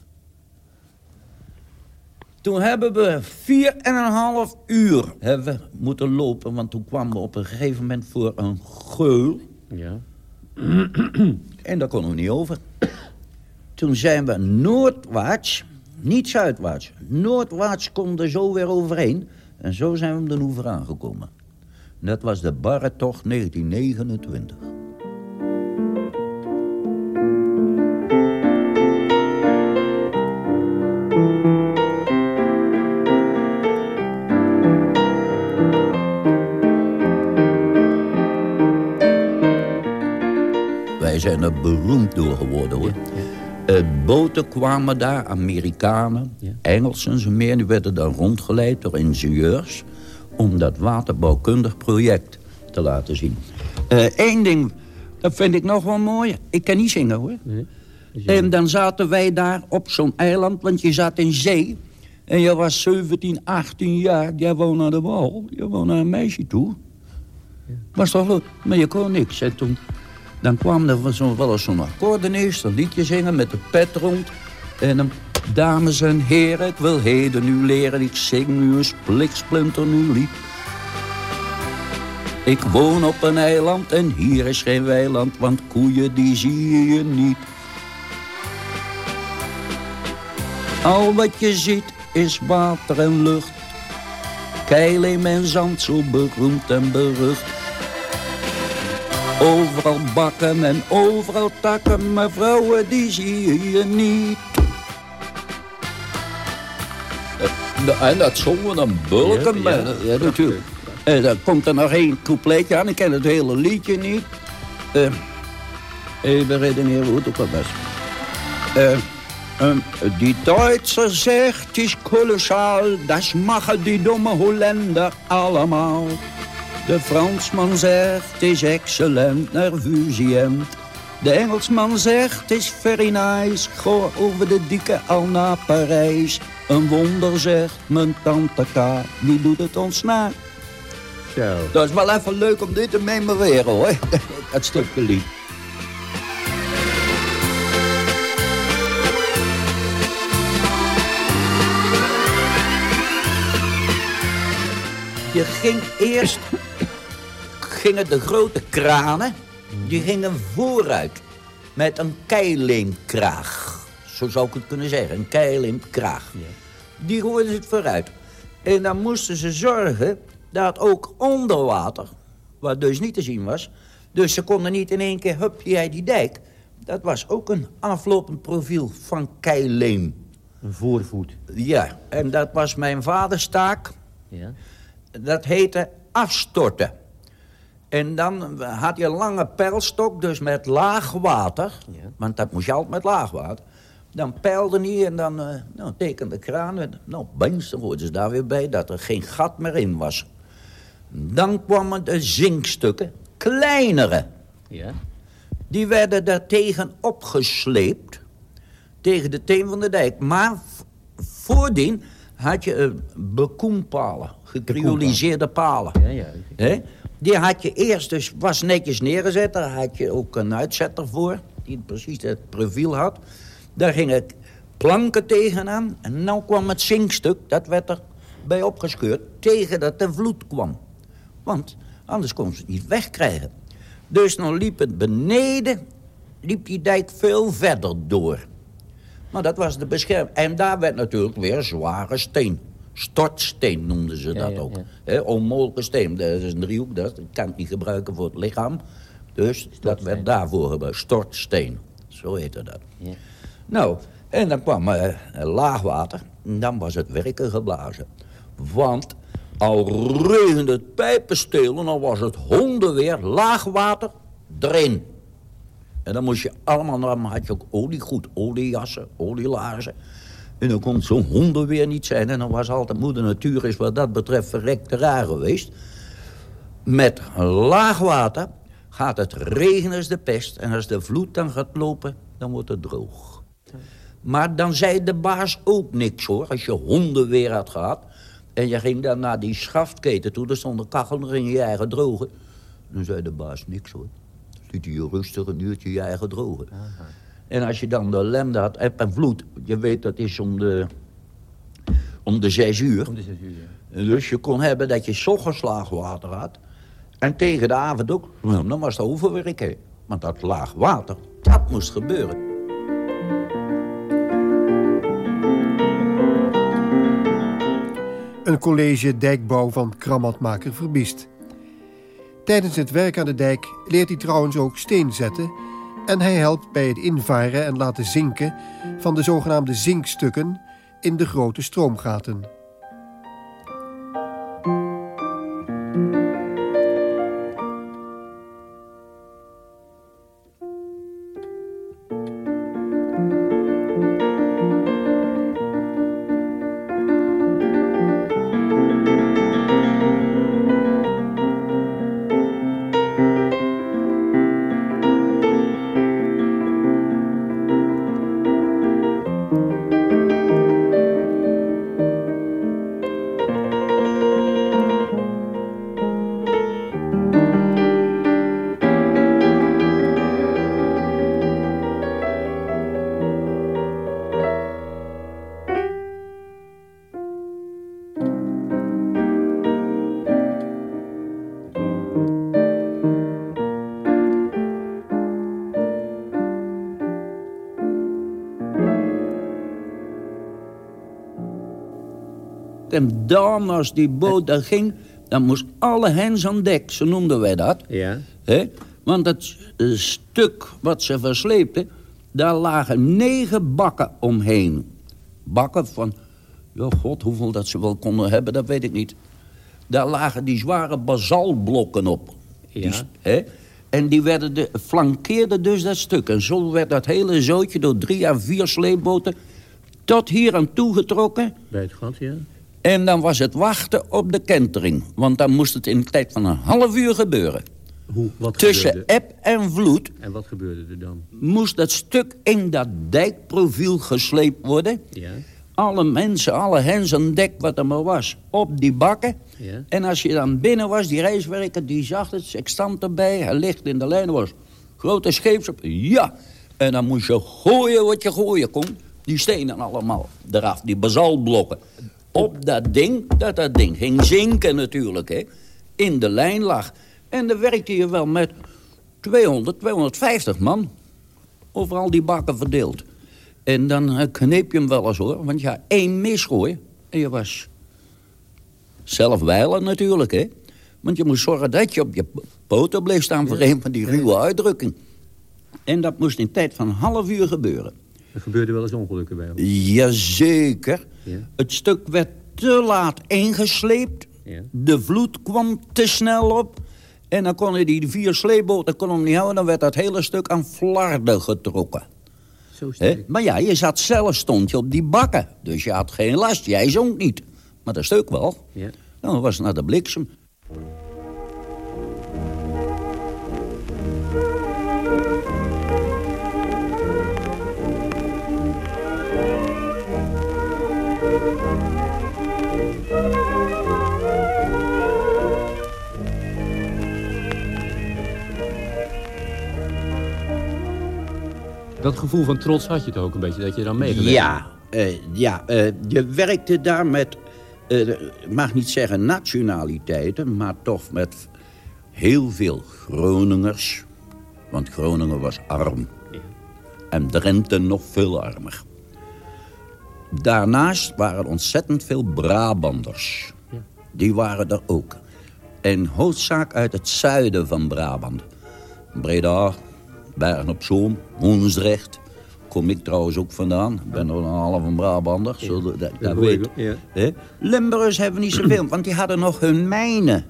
S14: Toen hebben we vier en een half uur hebben moeten lopen. Want toen kwamen we op een gegeven moment voor een geul.
S22: Ja.
S14: En daar konden we niet over. Toen zijn we noordwaarts, niet zuidwaarts. Noordwaarts konden we zo weer overheen. En zo zijn we om de oever aangekomen. Dat was de Barretocht 1929. Wij zijn er beroemd door geworden, hoor. Eh, boten kwamen daar, Amerikanen, Engelsen, ze meer. Die werden dan rondgeleid door ingenieurs... om dat waterbouwkundig project te laten zien. Eén ding, dat vind ik nog wel mooi. Ik kan niet zingen, hoor. En dan zaten wij daar op zo'n eiland, want je zat in zee... En je was 17, 18 jaar, jij wou naar de wal. Je wou naar een meisje toe. Was toch leuk? Maar je kon niks. En toen dan kwam er zo, wel eens zo'n akkoordenist, een liedje zingen met de pet rond. En dan, dames en heren, ik wil heden nu leren. Ik zing nu een spliksplinter nu lied. Ik woon op een eiland en hier is geen weiland, want koeien die zie je niet. Al wat je ziet is water en lucht. Keileem en zand zo beroemd en berucht. Overal bakken en overal takken, maar vrouwen die zie je niet. En dat zongen dan bulken.
S22: Ja, ja.
S14: ja, natuurlijk. En dan komt er nog één coupletje aan. Ik ken het hele liedje niet. Eh, even redeneren hoe het ook wel was. Eh, eh, die Duitser zegt, is kolossaal. Dat maken die domme Holländer allemaal. De Fransman zegt, het is excellent, nervusient. De Engelsman zegt, het is very nice. Ga over de dikke al naar Parijs. Een wonder zegt mijn tante K, die doet het ons na.
S22: Zo.
S14: Dat is wel even leuk om dit te memoreren hoor, *laughs* dat stukje lied. Je ging eerst, gingen de grote kranen, die gingen vooruit met een keileemkraag. Zo zou ik het kunnen zeggen, een keileemkraag. Die gooiden het vooruit. En dan moesten ze zorgen dat ook onder water, wat dus niet te zien was... dus ze konden niet in één keer, hup, jij die dijk. Dat was ook een aflopend profiel van keileem.
S22: Een voorvoet.
S14: Ja, en dat was mijn vaders taak.
S22: Ja.
S14: Dat heette afstorten. En dan had je een lange pijlstok, dus met laag water. Want dat moest je altijd met laag water. Dan peilde hij en dan uh, nou, tekende de kraan. En, nou, opeens dan hoorden ze daar weer bij dat er geen gat meer in was. Dan kwamen de zinkstukken, kleinere.
S22: Ja.
S14: Die werden daartegen opgesleept. Tegen de teen van de dijk. Maar voordien had je uh, bekoempalen. Gecrioliseerde palen.
S22: Ja, ja.
S14: Die had je eerst dus, was netjes neergezet. Daar had je ook een uitzetter voor. Die precies het profiel had. Daar gingen planken tegenaan. En nou kwam het zinkstuk. Dat werd er bij opgescheurd. Tegen dat de vloed kwam. Want anders kon ze het niet wegkrijgen. Dus dan liep het beneden, liep die dijk veel verder door. Maar dat was de bescherming. En daar werd natuurlijk weer zware steen. Stortsteen noemden ze dat ook. Ja. onmogelijke steen. Dat is een driehoek, dat kan ik niet gebruiken voor het lichaam. Dus dat werd daarvoor gebruikt. Stortsteen. Zo heette dat. Ja. Nou, en dan kwam uh, laagwater. En dan was het werken geblazen. Want al regende het pijpenstelen, dan was het hondenweer, laagwater, erin. En dan moest je allemaal, dan had je ook oliegoed, oliejassen, olielaarzen. En dan kon zo'n hondenweer niet zijn. En dan was altijd moeder natuur is wat dat betreft verrekte raar geweest. Met laagwater gaat het regenen als de pest. En als de vloed dan gaat lopen, dan wordt het droog. Maar dan zei de baas ook niks hoor. Als je hondenweer had gehad. En je ging dan naar die schaftketen toe. Er stond een kachel, dan ging je eigen drogen. Dan zei de baas niks hoor. Liet hij je rustig een je eigen drogen. En als je dan de ellende had, eb en vloed. Je weet dat is om de, om de zes uur.
S22: Om de zes uur, ja.
S14: Dus je kon hebben dat je ochtends laag water had. En tegen de avond ook. Nou, dan was het overwerken. Want dat laag water, dat moest gebeuren.
S18: Een college dijkbouw van kramatmaker Verbiest. Tijdens het werk aan de dijk leert hij trouwens ook steen zetten... en hij helpt bij het invaren en laten zinken van de zogenaamde zinkstukken in de grote stroomgaten.
S14: En dan, als die boot daar ging, dan moest alle hens aan dek, zo noemden wij dat.
S22: Ja.
S14: He? Want het stuk wat ze versleepten, daar lagen negen bakken omheen. Bakken van, ja god, hoeveel dat ze wel konden hebben, dat weet ik niet. Daar lagen die zware basaltblokken op.
S22: Ja.
S14: Die, En die werden de, flankeerden dus dat stuk. En zo werd dat hele zootje door drie à vier sleepboten tot hier aan toegetrokken.
S22: Bij het gat, ja.
S14: En dan was het wachten op de kentering. Want dan moest het in de tijd van een half uur gebeuren.
S22: Hoe, wat
S14: Tussen
S22: gebeurde?
S14: eb en vloed
S22: En wat gebeurde er dan?
S14: moest dat stuk in dat dijkprofiel gesleept worden.
S22: Ja.
S14: Alle mensen, alle hens aan dek wat er maar was, op die bakken.
S22: Ja.
S14: En als je dan binnen was, die reiswerker, die zag het, sextant erbij, hij ligt in de lijn, was grote scheepsop, ja. En dan moest je gooien wat je gooien kon. Die stenen allemaal eraf, die basaltblokken. Op dat ding, dat dat ding ging zinken natuurlijk, hè. In de lijn lag. En dan werkte je wel met 200, 250 man. Overal die bakken verdeeld. En dan eh, kneep je hem wel eens hoor. Want ja, één misgooi en je was zelf wijlen natuurlijk, hè. Want je moest zorgen dat je op je poten bleef staan voor een van die ruwe uitdrukking. En dat moest in tijd van een half uur gebeuren.
S22: Er gebeurde wel eens ongelukken bij ons.
S14: Jazeker.
S22: Ja.
S14: Het stuk werd te laat ingesleept.
S22: Ja.
S14: De vloed kwam te snel op. En dan konden die vier sleepboten kon hem niet houden. Dan werd dat hele stuk aan flarden getrokken. Hè? Maar ja, je zat zelf stond je op die bakken. Dus je had geen last. Jij zong niet. Maar dat stuk wel.
S22: Ja.
S14: Dat was naar de bliksem.
S22: Dat gevoel van trots had je het ook een beetje, dat je dan meegewerkt
S14: Ja, eh, ja eh, je werkte daar met, eh, ik mag niet zeggen nationaliteiten... maar toch met heel veel Groningers. Want Groningen was arm. En Drenthe nog veel armer. Daarnaast waren ontzettend veel Brabanders. Die waren er ook. En hoofdzaak uit het zuiden van Brabant. Breda, Bergen op Zoom, Woensdrecht. Kom ik trouwens ook vandaan. Ik ben er een half een Brabander. Zo, dat, dat, weet.
S22: ja.
S14: Limburgers hebben niet zoveel, want die hadden nog hun mijnen.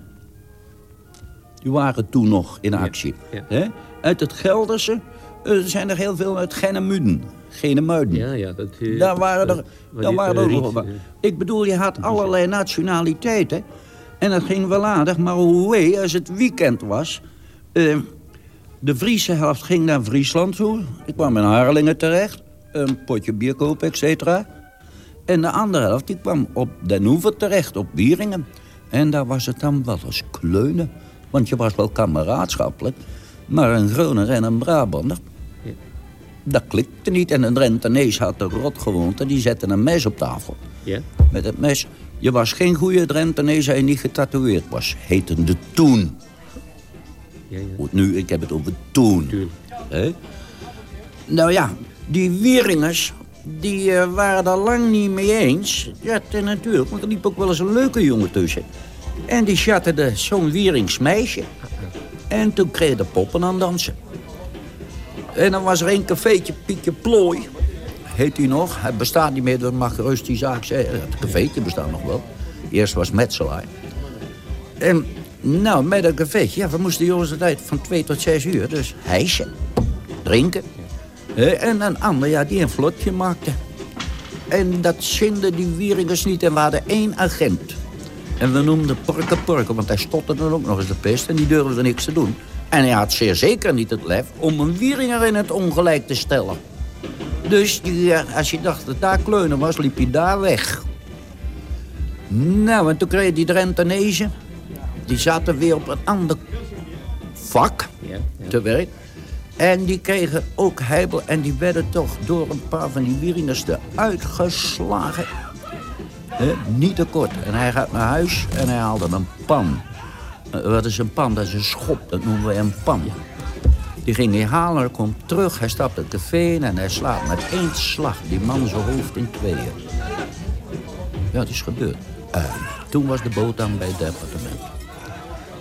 S14: Die waren toen nog in actie.
S22: ja.
S14: Uit het Gelderse eh, zijn er heel veel uit Gennemuiden. Genemuiden.
S22: Ja, ja, dat... eh,
S14: Daar waren er, daar
S22: die,
S14: waren
S22: eh,
S14: er nog
S22: eh,
S14: Ik bedoel, je had allerlei nationaliteiten. En dat ging wel aardig. Maar hoe als het weekend was... de Friese helft ging naar Friesland toe. Ik kwam in Harlingen terecht. Een potje bier kopen, et cetera. En de andere helft die kwam op Den Oever terecht, op Wieringen. En daar was het dan wel eens kleunen. Want je was wel kameraadschappelijk. Maar een Groninger en een Brabander... Dat klikte niet. En een Drentenees had rot gewoond en die zette een mes op tafel.
S22: Ja?
S14: Met het mes. Je was geen goede Drentenees als je niet getatoeëerd was. Hetende toen.
S22: Ja, ja.
S14: Goed, nu, ik heb het over toen. Hè? Nou ja, die Wieringers, die eh, waren daar lang niet mee eens. Ja, ten natuurlijk, want er liep ook wel eens een leuke jongen tussen. En die chatterde zo'n Wierings meisje. En toen kreeg de poppen aan dansen. En dan was er een cafeetje, Pietje Plooi. Heet hij nog. Hij bestaat niet meer, dat mag gerust die zaak zeggen. Het cafeetje bestaat nog wel. Eerst was Metselaar. En nou, met een cafeetje, ja, we moesten jongens de tijd van twee tot zes uur. Dus hijsen, drinken. Hè, En een ander, ja, die een vlotje maakte. En dat zinden die Wieringers niet. En we hadden één agent. En we noemden Porke Porke, want hij stotterde ook nog eens de pest. En die durfde niks te doen. En hij had zeer zeker niet het lef om een Wieringer in het ongelijk te stellen. Dus die, eh, als je dacht dat daar kleunen was, liep hij daar weg. Nou, en toen kreeg die Drentenezen... die zaten weer op een ander vak te werk. En die kregen ook heibel en die werden toch door een paar van die Wieringers eruit geslagen. Hè, niet te kort. En hij gaat naar huis en hij haalde een pan. Eh, wat is een pan? Dat is een schop, dat noemen we een pan. Die ging hij halen, hij komt terug, hij stapt het café in... en hij slaat met één slag die man zijn hoofd in tweeën. Ja, dat is gebeurd. En toen was de boot aan bij het departement.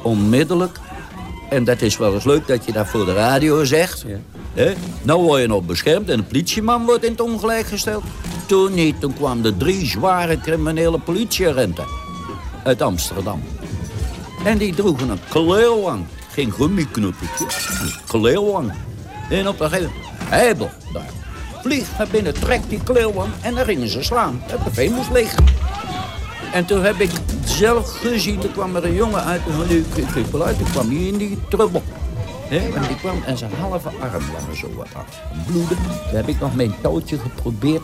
S14: Onmiddellijk, en dat is wel eens leuk dat je dat voor de radio zegt... Hè? Nou word je nog beschermd en een politieman wordt in het ongelijk gesteld. Toen niet, toen kwamen de drie zware criminele politieagenten uit Amsterdam. En die droegen een kleelwang. Geen gummiknuppeltje, een kleelwang. En op een gegeven moment, heibel daar. Vliegt naar binnen, trekt die kleelwang en dan gingen ze slaan. Het café moest leeg. En toen heb ik zelf gezien, toen kwam er een jongen uit, die kreeg wel uit, die kwam hier in die trubbel. Hè, en die kwam en zijn halve arm lag er zo wat af. Bloeden. Toen heb ik nog mijn touwtje geprobeerd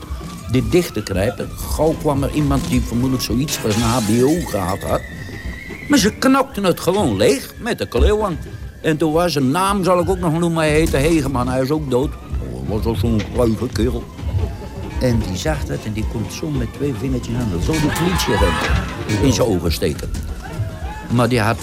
S14: dit dicht te knijpen. Gauw kwam er iemand die vermoedelijk zoiets van een hbo gehad had. Maar ze knokten het gewoon leeg met de kleeuwang. En toen was zijn naam, zal ik ook nog noemen, hij heette Hegeman. Hij is ook dood. Oh, was al zo'n ruige kerel. En die zag dat en die komt zo met twee vingertjes aan de zo de politieagent in zijn ogen steken. Maar die had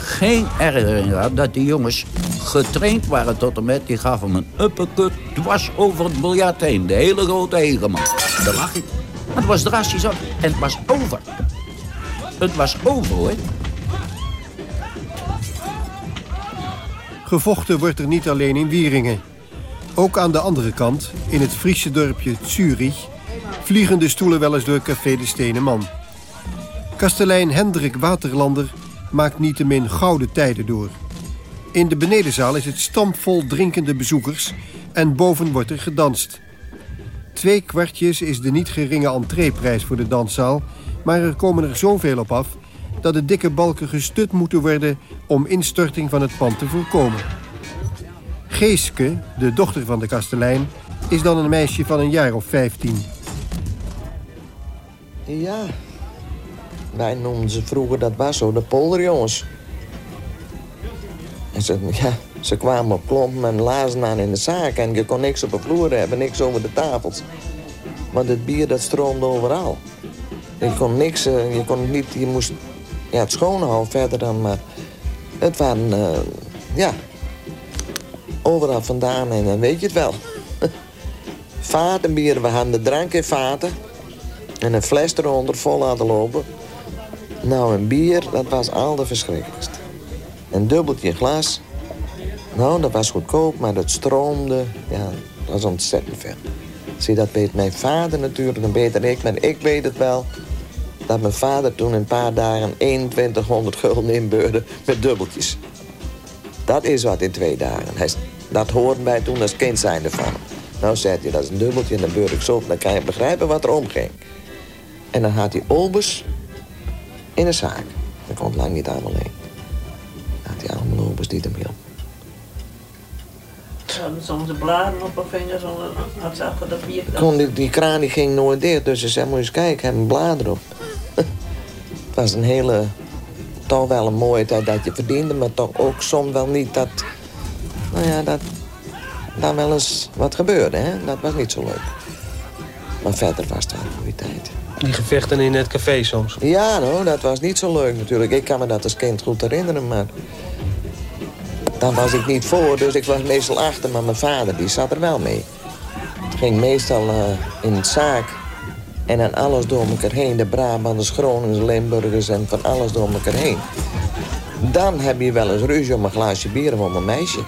S14: geen ergering gehad dat die jongens getraind waren tot en met. Die gaf hem een uppercut dwars over het biljart heen. De hele grote Hegeman. Daar lag ik. Het was drastisch ook. En het was over. Het was over hoor.
S18: Gevochten wordt er niet alleen in Wieringen. Ook aan de andere kant, in het Friese dorpje Zurich... vliegen de stoelen wel eens door Café de Stenen Man. Kastelein Hendrik Waterlander maakt niettemin gouden tijden door. In de benedenzaal is het stampvol drinkende bezoekers... en boven wordt er gedanst. Twee kwartjes is de niet geringe entreeprijs voor de danszaal... maar er komen er zoveel op af dat de dikke balken gestut moeten worden... om instorting van het pand te voorkomen. Geeske, de dochter van de kastelein, is dan een meisje van een jaar of 15.
S16: Ja, wij noemden ze vroeger dat was zo, de polderjongens. En ze, ja, ze kwamen op klompen en lazen aan in de zaak... en je kon niks op de vloer hebben, niks over de tafels. Want het bier dat stroomde overal. Je kon niks, eh, je kon niet, je moest ja, het schoonhouden verder dan maar... Het waren, uh, ja, overal vandaan en dan weet je het wel. *laughs* Vatenbier, we hadden de drank in vaten. En een fles eronder vol laten lopen. Nou, een bier, dat was al de verschrikkelijkst. Een dubbeltje glas. Nou, dat was goedkoop, maar dat stroomde. Ja, dat was ontzettend veel. Zie, dat weet mijn vader natuurlijk, dan beter ik. Maar ik weet het wel. Dat mijn vader toen een paar dagen 2100 gulden inbeurde met dubbeltjes. Dat is wat in twee dagen. Hij, dat hoorde wij toen als kind zijn ervan. Nou zei hij, dat is een dubbeltje ik zo op. Dan kan je begrijpen wat er omging. En dan had hij obers in een zaak. Dat komt lang niet allemaal heen. Dan had hij allemaal obers die hem hielpen.
S23: Soms de bladen op mijn vingers, had ze achter dat bier.
S16: Kon die, die kraan die ging nooit dicht, dus ze zei, moet je eens kijken, heb een blader op. *laughs* het was een hele, toch wel een mooie tijd dat je verdiende, maar toch ook soms wel niet dat, nou ja, dat daar wel eens wat gebeurde, hè. Dat was niet zo leuk. Maar verder was het wel een goede tijd.
S24: Die gevechten in het café soms?
S16: Ja, nou, dat was niet zo leuk natuurlijk. Ik kan me dat als kind goed herinneren, maar... Daar was ik niet voor, dus ik was meestal achter. Maar mijn vader, die zat er wel mee. Het ging meestal uh, in het zaak. En dan alles door elkaar heen. De Brabanders, Groningers, Limburgers en van alles door elkaar heen. Dan heb je wel eens ruzie om een glaasje bier of een meisje.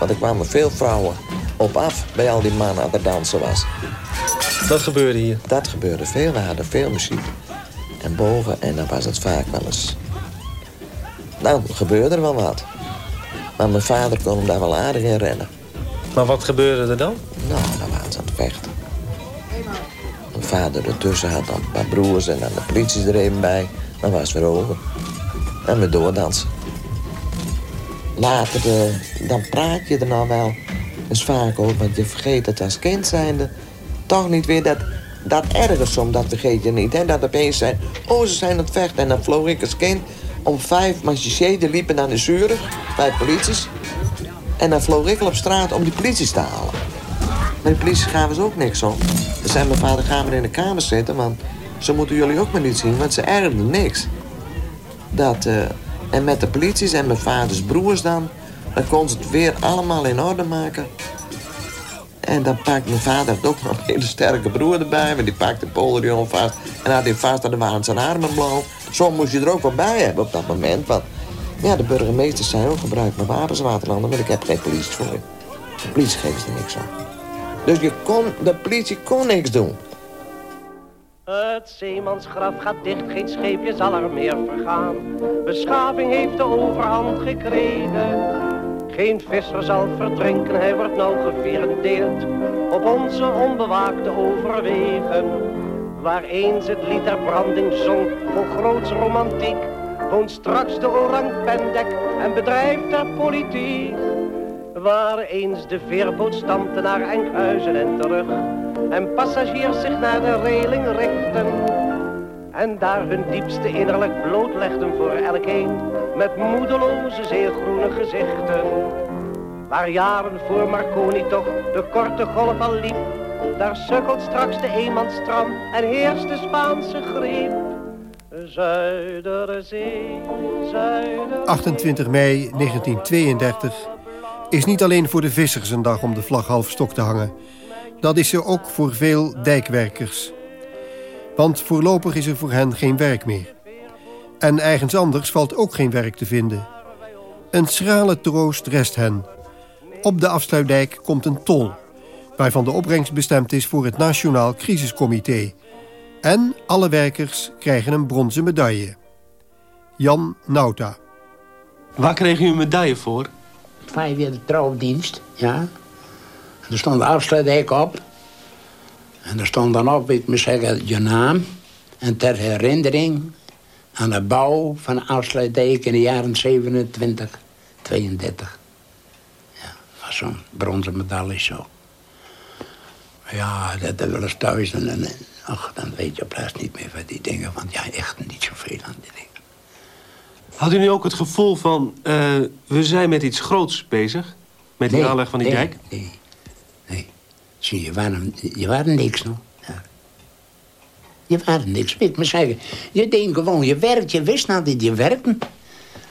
S16: Want er kwamen veel vrouwen op af bij al die mannen aan het dansen was.
S24: Dat gebeurde hier?
S16: Dat gebeurde veel. We hadden veel muziek. En boven, en dan was het vaak wel eens... Dan gebeurde er wel wat. Maar mijn vader kon hem daar wel aardig in rennen.
S24: Maar wat gebeurde er dan?
S16: Nou, dan waren ze aan het vechten. Mijn vader ertussen had dan een paar broers en dan de politie er even bij. Dan was het weer over. En we doordansen. Later, uh, dan praat je er nou wel eens vaak over. Want je vergeet het als kind zijnde toch niet weer dat, dat ergens om. Dat vergeet je niet. Hè? Dat opeens zijn, oh ze zijn aan het vechten. En dan vloog ik als kind om vijf marchés, liepen naar de zuren de polities. En dan vloog ik op straat om die politie te halen. Maar die politie gaven ze ook niks om. Dan zei mijn vader, ga maar in de kamer zitten, want ze moeten jullie ook maar niet zien, want ze ergden niks. Dat, uh, en met de polities en mijn vaders broers dan, dan kon ze het weer allemaal in orde maken. En dan pakt mijn vader ook nog een hele sterke broer erbij. Want die pakte Polderjon vast. En had hij vast en dan waren zijn armen blauw. Zo moest je er ook wel bij hebben op dat moment. Want ja, de burgemeesters zijn ook gebruikt met wapens waterlanden. Maar ik heb geen politie voor je. De politie geeft er niks aan. Dus je kon, de politie kon niks doen.
S20: Het zeemansgraf gaat dicht, geen scheepje zal er meer vergaan. Beschaving heeft de overhand gekregen. Geen visser zal verdrinken, hij wordt nou gevirendeerd op onze onbewaakte overwegen. Waar eens het lied der branding zong vol groots romantiek, woont straks de orang pendek en bedrijft der politiek. Waar eens de veerboot stampte naar Enkhuizen en terug, en passagiers zich naar de reling richten. En daar hun diepste innerlijk blootlegden voor elkeen met moedeloze zeegroene gezichten. Waar jaren voor Marconi toch de korte golf al liep, daar sukkelt straks de eenmansstram en heerst de Spaanse griep. Zuiderzee.
S18: 28 mei 1932 is niet alleen voor de vissers een dag om de vlag half stok te hangen. Dat is er ook voor veel dijkwerkers. Want voorlopig is er voor hen geen werk meer. En ergens anders valt ook geen werk te vinden. Een schrale troost rest hen. Op de afsluitdijk komt een tol... waarvan de opbrengst bestemd is voor het Nationaal Crisiscomité. En alle werkers krijgen een bronzen medaille. Jan Nauta.
S24: Waar kreeg u een medaille voor?
S15: Vijf jaar de trouwdienst, ja. Er stond afsluitdijk op. En er stond dan op, ik moet zeggen, je naam. En ter herinnering aan de bouw van afsluitdijk in de jaren 27, 32. Ja, was zo'n bronzen medaille zo. Ja, dat wel eens thuis. En, en, ach, dan weet je op plaats niet meer van die dingen. Want ja, echt niet zoveel aan die dingen.
S24: Had u nu ook het gevoel van... eh, we zijn met iets groots bezig? Met die
S15: Nee,
S24: aanleg van die
S15: nee,
S24: dijk?
S15: Nee. Zie, je waren, je waren niks nog. Je waren niks. Ik me zeggen, je denkt gewoon, je werkt, je wist nou dat je werkte.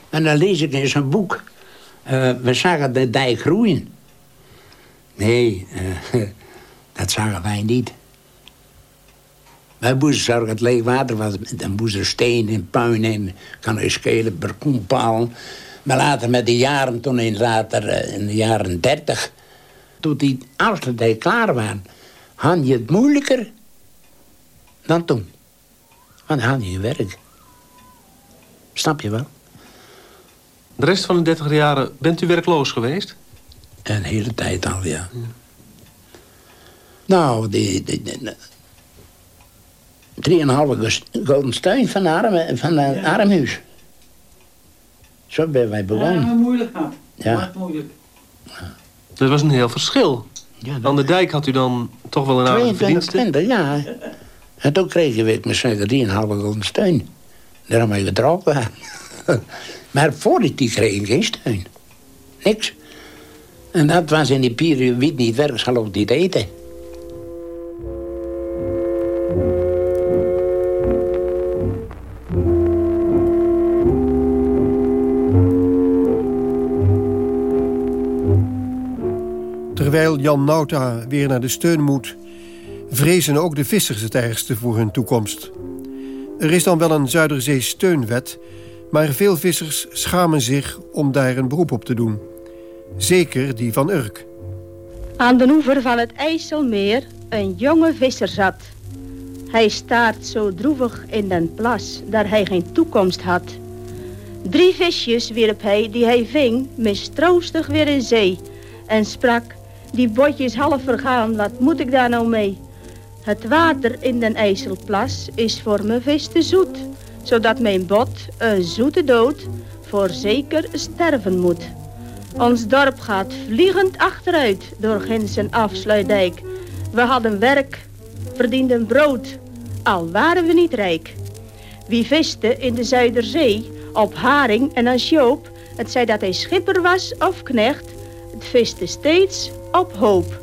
S15: En dan lees ik in zo'n boek. eh, we zagen de dijk groeien. Nee, eh, *laughs* dat zagen wij niet. Wij moesten zorgen het leeg water was. Dan moesten steen en puin in. Kan er schelen, balkonpalen. Maar later met de jaren, toen in, later, eh, in de jaren dertig... toen die afsluitdijk klaar waren... had je het moeilijker dan toen. Want dan had je je werk. Snap je wel?
S24: De rest van de 30 jaren bent u werkloos geweest?
S15: Een hele tijd al, ja. Nou, die... die, die, die- Drieënhalve golden steun van, arm, van een armhuis. Zo ben wij begonnen.
S23: moeilijk gehad.
S15: Ja.
S23: moeilijk.
S24: Dat was een heel verschil. Aan de dijk had u dan toch wel een aardige
S15: 22,
S24: verdienste.
S15: 20, ja. En toen kreeg je, weet ik, misschien drieënhalve golden steun. Daarom heb je getrokken. *laughs* maar voor die tijd kreeg ik geen steun. Niks. En dat was in die periode, wie het niet werkt, zal ook niet eten.
S18: Terwijl Jan Nauta weer naar de steun moet... vrezen ook de vissers het ergste voor hun toekomst. Er is dan wel een Zuiderzee-steunwet... maar veel vissers schamen zich om daar een beroep op te doen. Zeker die van Urk.
S17: Aan de oever van het IJsselmeer een jonge visser zat. Hij staart zo droevig in den plas, daar hij geen toekomst had. Drie visjes wierp hij die hij ving, mistroostig weer in zee. En sprak, die botjes half vergaan, wat moet ik daar nou mee? Het water in den IJsselplas is voor mijn vis te zoet. Zodat mijn bot, een zoete dood, voorzeker sterven moet. Ons dorp gaat vliegend achteruit door Ginsen afsluitdijk. We hadden werk, verdienden brood, al waren we niet rijk. Wie viste in de Zuiderzee op haring en ansjoop, het zei dat hij schipper was of knecht, het viste steeds op hoop.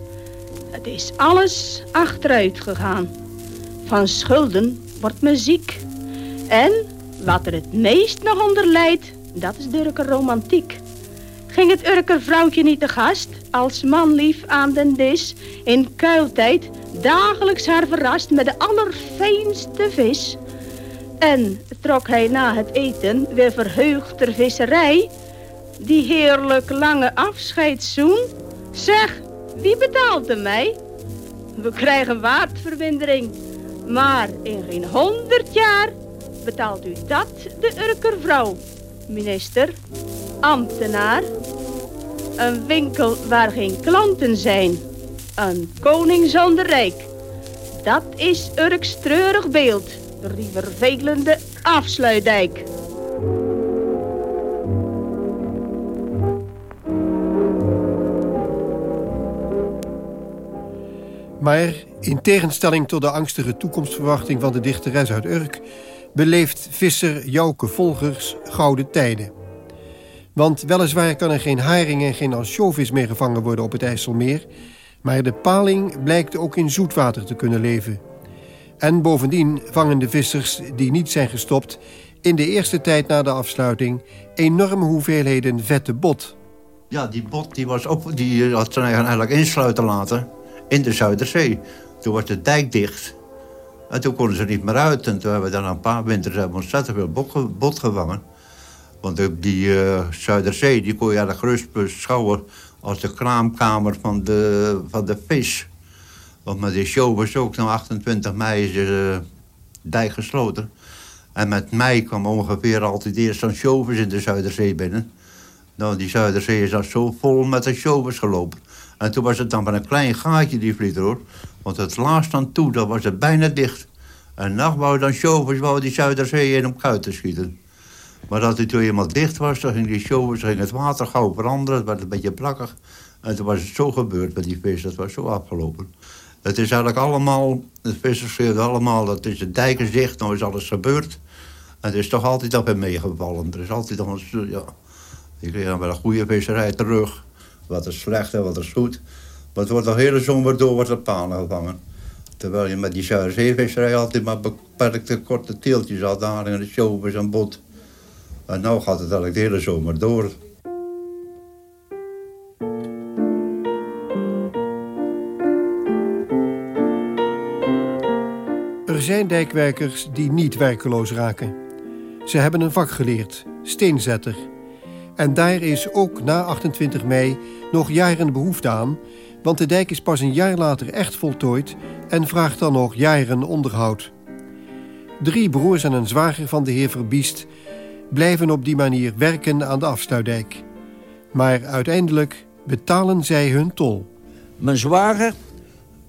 S17: Het is alles achteruit gegaan. Van schulden wordt men ziek. En wat er het meest nog onder lijdt, dat is durke romantiek. Ging het Urker vrouwtje niet te gast, als manlief aan den dis, in kuiltijd dagelijks haar verrast met de allerfijnste vis? En trok hij na het eten weer verheugd ter visserij, die heerlijk lange afscheidszoen? Zeg, wie betaalt er mij? We krijgen waardvermindering, maar in geen honderd jaar betaalt u dat de Urker vrouw, minister, ambtenaar. Een winkel waar geen klanten zijn. Een koning zonder rijk. Dat is Urks treurig beeld. Die vervelende afsluitdijk.
S18: Maar in tegenstelling tot de angstige toekomstverwachting van de dichteres uit Urk... beleeft visser Jouke Volgers gouden tijden. Want weliswaar kan er geen haring en geen ansjovis meer gevangen worden op het IJsselmeer... maar de paling blijkt ook in zoetwater te kunnen leven. En bovendien vangen de vissers die niet zijn gestopt... in de eerste tijd na de afsluiting enorme hoeveelheden vette bot...
S19: Ja, die bot die was op, die had ze eigenlijk insluiten laten in de Zuiderzee. Toen was de dijk dicht. En toen konden ze niet meer uit. En toen hebben we dan een paar winters hebben veel bot, bot gevangen. Want die eh, Zuiderzee die kon je eigenlijk gerust beschouwen als de kraamkamer van de, van de vis. Want met de show was ook na 28 mei is de eh, dijk gesloten. En met mei kwam ongeveer altijd eerst een shows in de Zuiderzee binnen. Nou, die Zuiderzee is al zo vol met de showers gelopen. En toen was het dan maar een klein gaatje, die vliet hoor. Want het laatst aan toe, dat was het bijna dicht. En nacht wou dan showers wou die Zuiderzee in om kuit te schieten. Maar dat het toen helemaal dicht was, dan ging die showers, ging het water gauw veranderen. Het werd een beetje plakkig. En toen was het zo gebeurd met die vis, dat was zo afgelopen. Het is eigenlijk allemaal, de vissers schreeuwden allemaal, dat is het dijkenzicht, nou is alles gebeurd. En het is toch altijd hem meegevallen. Er is altijd nog een, ja, je kreeg dan wel een goede visserij terug. Wat is slecht en wat is goed. Maar het wordt de hele zomer door wordt er panen gevangen. Terwijl je met die Zuiderzeevisserij altijd maar beperkte korte teeltjes had. Daar in de showbus en bot. En nu gaat het eigenlijk de hele zomer door.
S18: Er zijn dijkwerkers die niet werkeloos raken. Ze hebben een vak geleerd, steenzetter. En daar is ook na 28 mei nog jaren behoefte aan... want de dijk is pas een jaar later echt voltooid... en vraagt dan nog jaren onderhoud. Drie broers en een zwager van de heer Verbiest... blijven op die manier werken aan de afsluitdijk. Maar uiteindelijk betalen zij hun tol.
S14: Mijn zwager,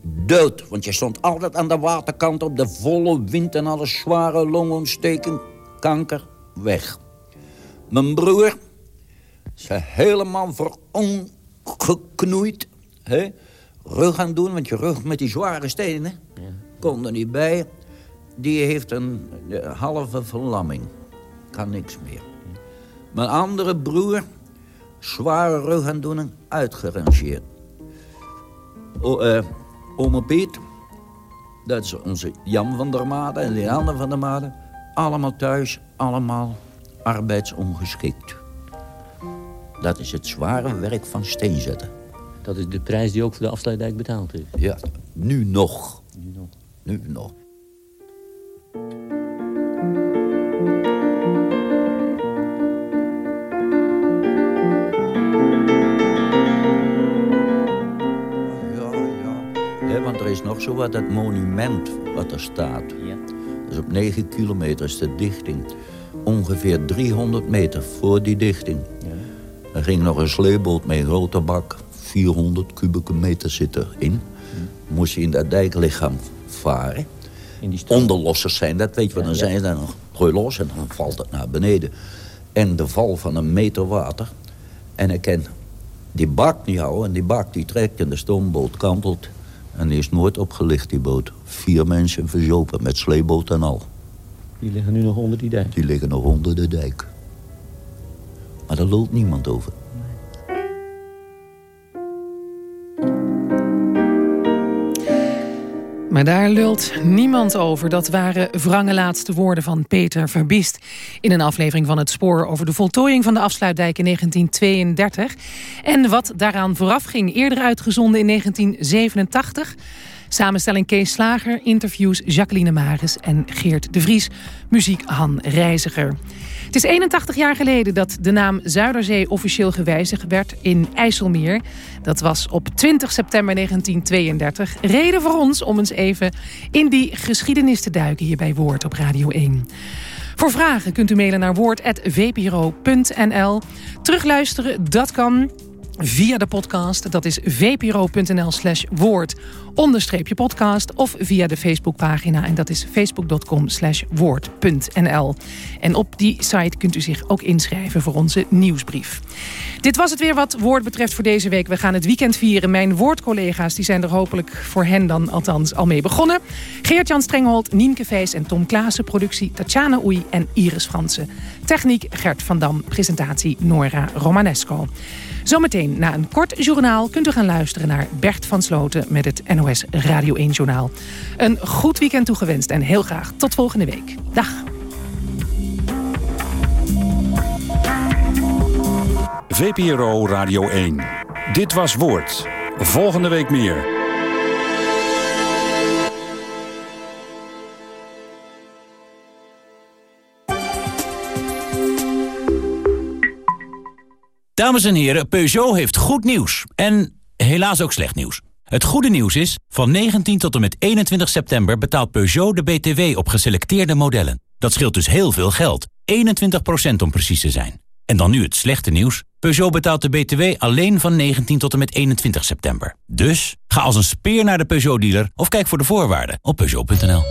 S14: dood. Want je stond altijd aan de waterkant op de volle wind... en alle zware longontsteking, kanker, weg. Mijn broer, ze helemaal verongeknoeid. Hè? Rug aan doen, want je rug met die zware stenen... kon er niet bij. Die heeft een eh, halve verlamming. Kan niks meer. Mijn andere broer, zware rugaandoening, uitgerangeerd. O, eh, Ome Piet, dat is onze Jan van der Made en die andere van der Made. Allemaal thuis, allemaal arbeidsongeschikt. Dat is het zware werk van steenzetten.
S22: Dat is de prijs die ook voor de afsluitdijk betaald is.
S14: Ja, nu nog.
S22: Nu nog.
S14: Nu nog. Er is nog zo wat, dat monument wat er staat.
S22: Ja.
S14: Is op 9 kilometer is de dichting. Ongeveer 300 meter voor die dichting. Er ging nog een sleeboot met een grote bak. 400 kubieke meter zit erin. Moest je in dat dijklichaam varen.
S22: In die.
S14: Onderlossers zijn dat, weet je wel. Dan zijn ze dan nog gooi los en dan valt het naar beneden. En de val van een meter water. En ik kan die bak niet houden. En die bak die trekt en de stoomboot kantelt. En die is nooit opgelicht, die boot. Vier mensen verzopen met sleeboot en al.
S22: Die liggen nu nog onder die dijk.
S14: Die liggen nog onder de dijk. Maar daar loopt niemand over.
S13: Maar daar lult niemand over. Dat waren wrange laatste woorden van Peter Verbiest... in een aflevering van Het Spoor over de voltooiing van de afsluitdijk in 1932. En wat daaraan vooraf ging, eerder uitgezonden in 1987... Samenstelling Kees Slager, interviews Jacqueline Maris en Geert de Vries. Muziek Han Reiziger. Het is 81 jaar geleden dat de naam Zuiderzee officieel gewijzigd werd in IJsselmeer. Dat was op 20 september 1932. Reden voor ons om eens even in die geschiedenis te duiken hier bij Woord op Radio 1. Voor vragen kunt u mailen naar woord.vpro.nl. Terugluisteren, dat kan via de podcast. Dat is vpro.nl slash woord onderstreepje podcast. Of via de Facebookpagina en dat is facebook.com slash woord.nl. En op die site kunt u zich ook inschrijven voor onze nieuwsbrief. Dit was het weer wat woord betreft voor deze week. We gaan het weekend vieren. Mijn woordcollega's die zijn er hopelijk voor hen dan althans al mee begonnen. Geert-Jan Strenghold, Nienke Vees en Tom Klaassen. Productie Tatjana Oei en Iris Fransen. Techniek Gert van Dam. Presentatie Nora Romanesco. Zometeen na een kort journaal kunt u gaan luisteren naar Bert van Sloten met het NOS Radio 1 Journaal. Een goed weekend toegewenst en heel graag tot volgende week. Dag.
S25: VPRO Radio 1. Dit was Woord. Volgende week meer.
S26: Dames en heren, Peugeot heeft goed nieuws. En helaas ook slecht nieuws. Het goede nieuws is, van 19 tot en met 21 september betaalt Peugeot de BTW op geselecteerde modellen. Dat scheelt dus heel veel geld. 21% om precies te zijn. En dan nu het slechte nieuws. Peugeot betaalt de BTW alleen van 19 tot en met 21 september. Dus ga als een speer naar de Peugeot-dealer of kijk voor de voorwaarden op Peugeot.nl.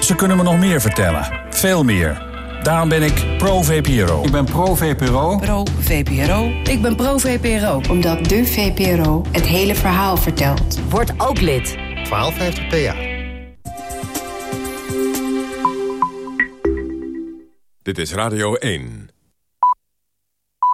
S9: Ze kunnen me nog meer vertellen. Veel meer. Daarom ben ik pro-VPRO. Ik ben pro-VPRO.
S5: Pro-VPRO. Ik ben pro-VPRO. Omdat de VPRO het hele verhaal vertelt.
S27: Word ook lid.
S28: 1250 PA.
S12: Dit is Radio 1.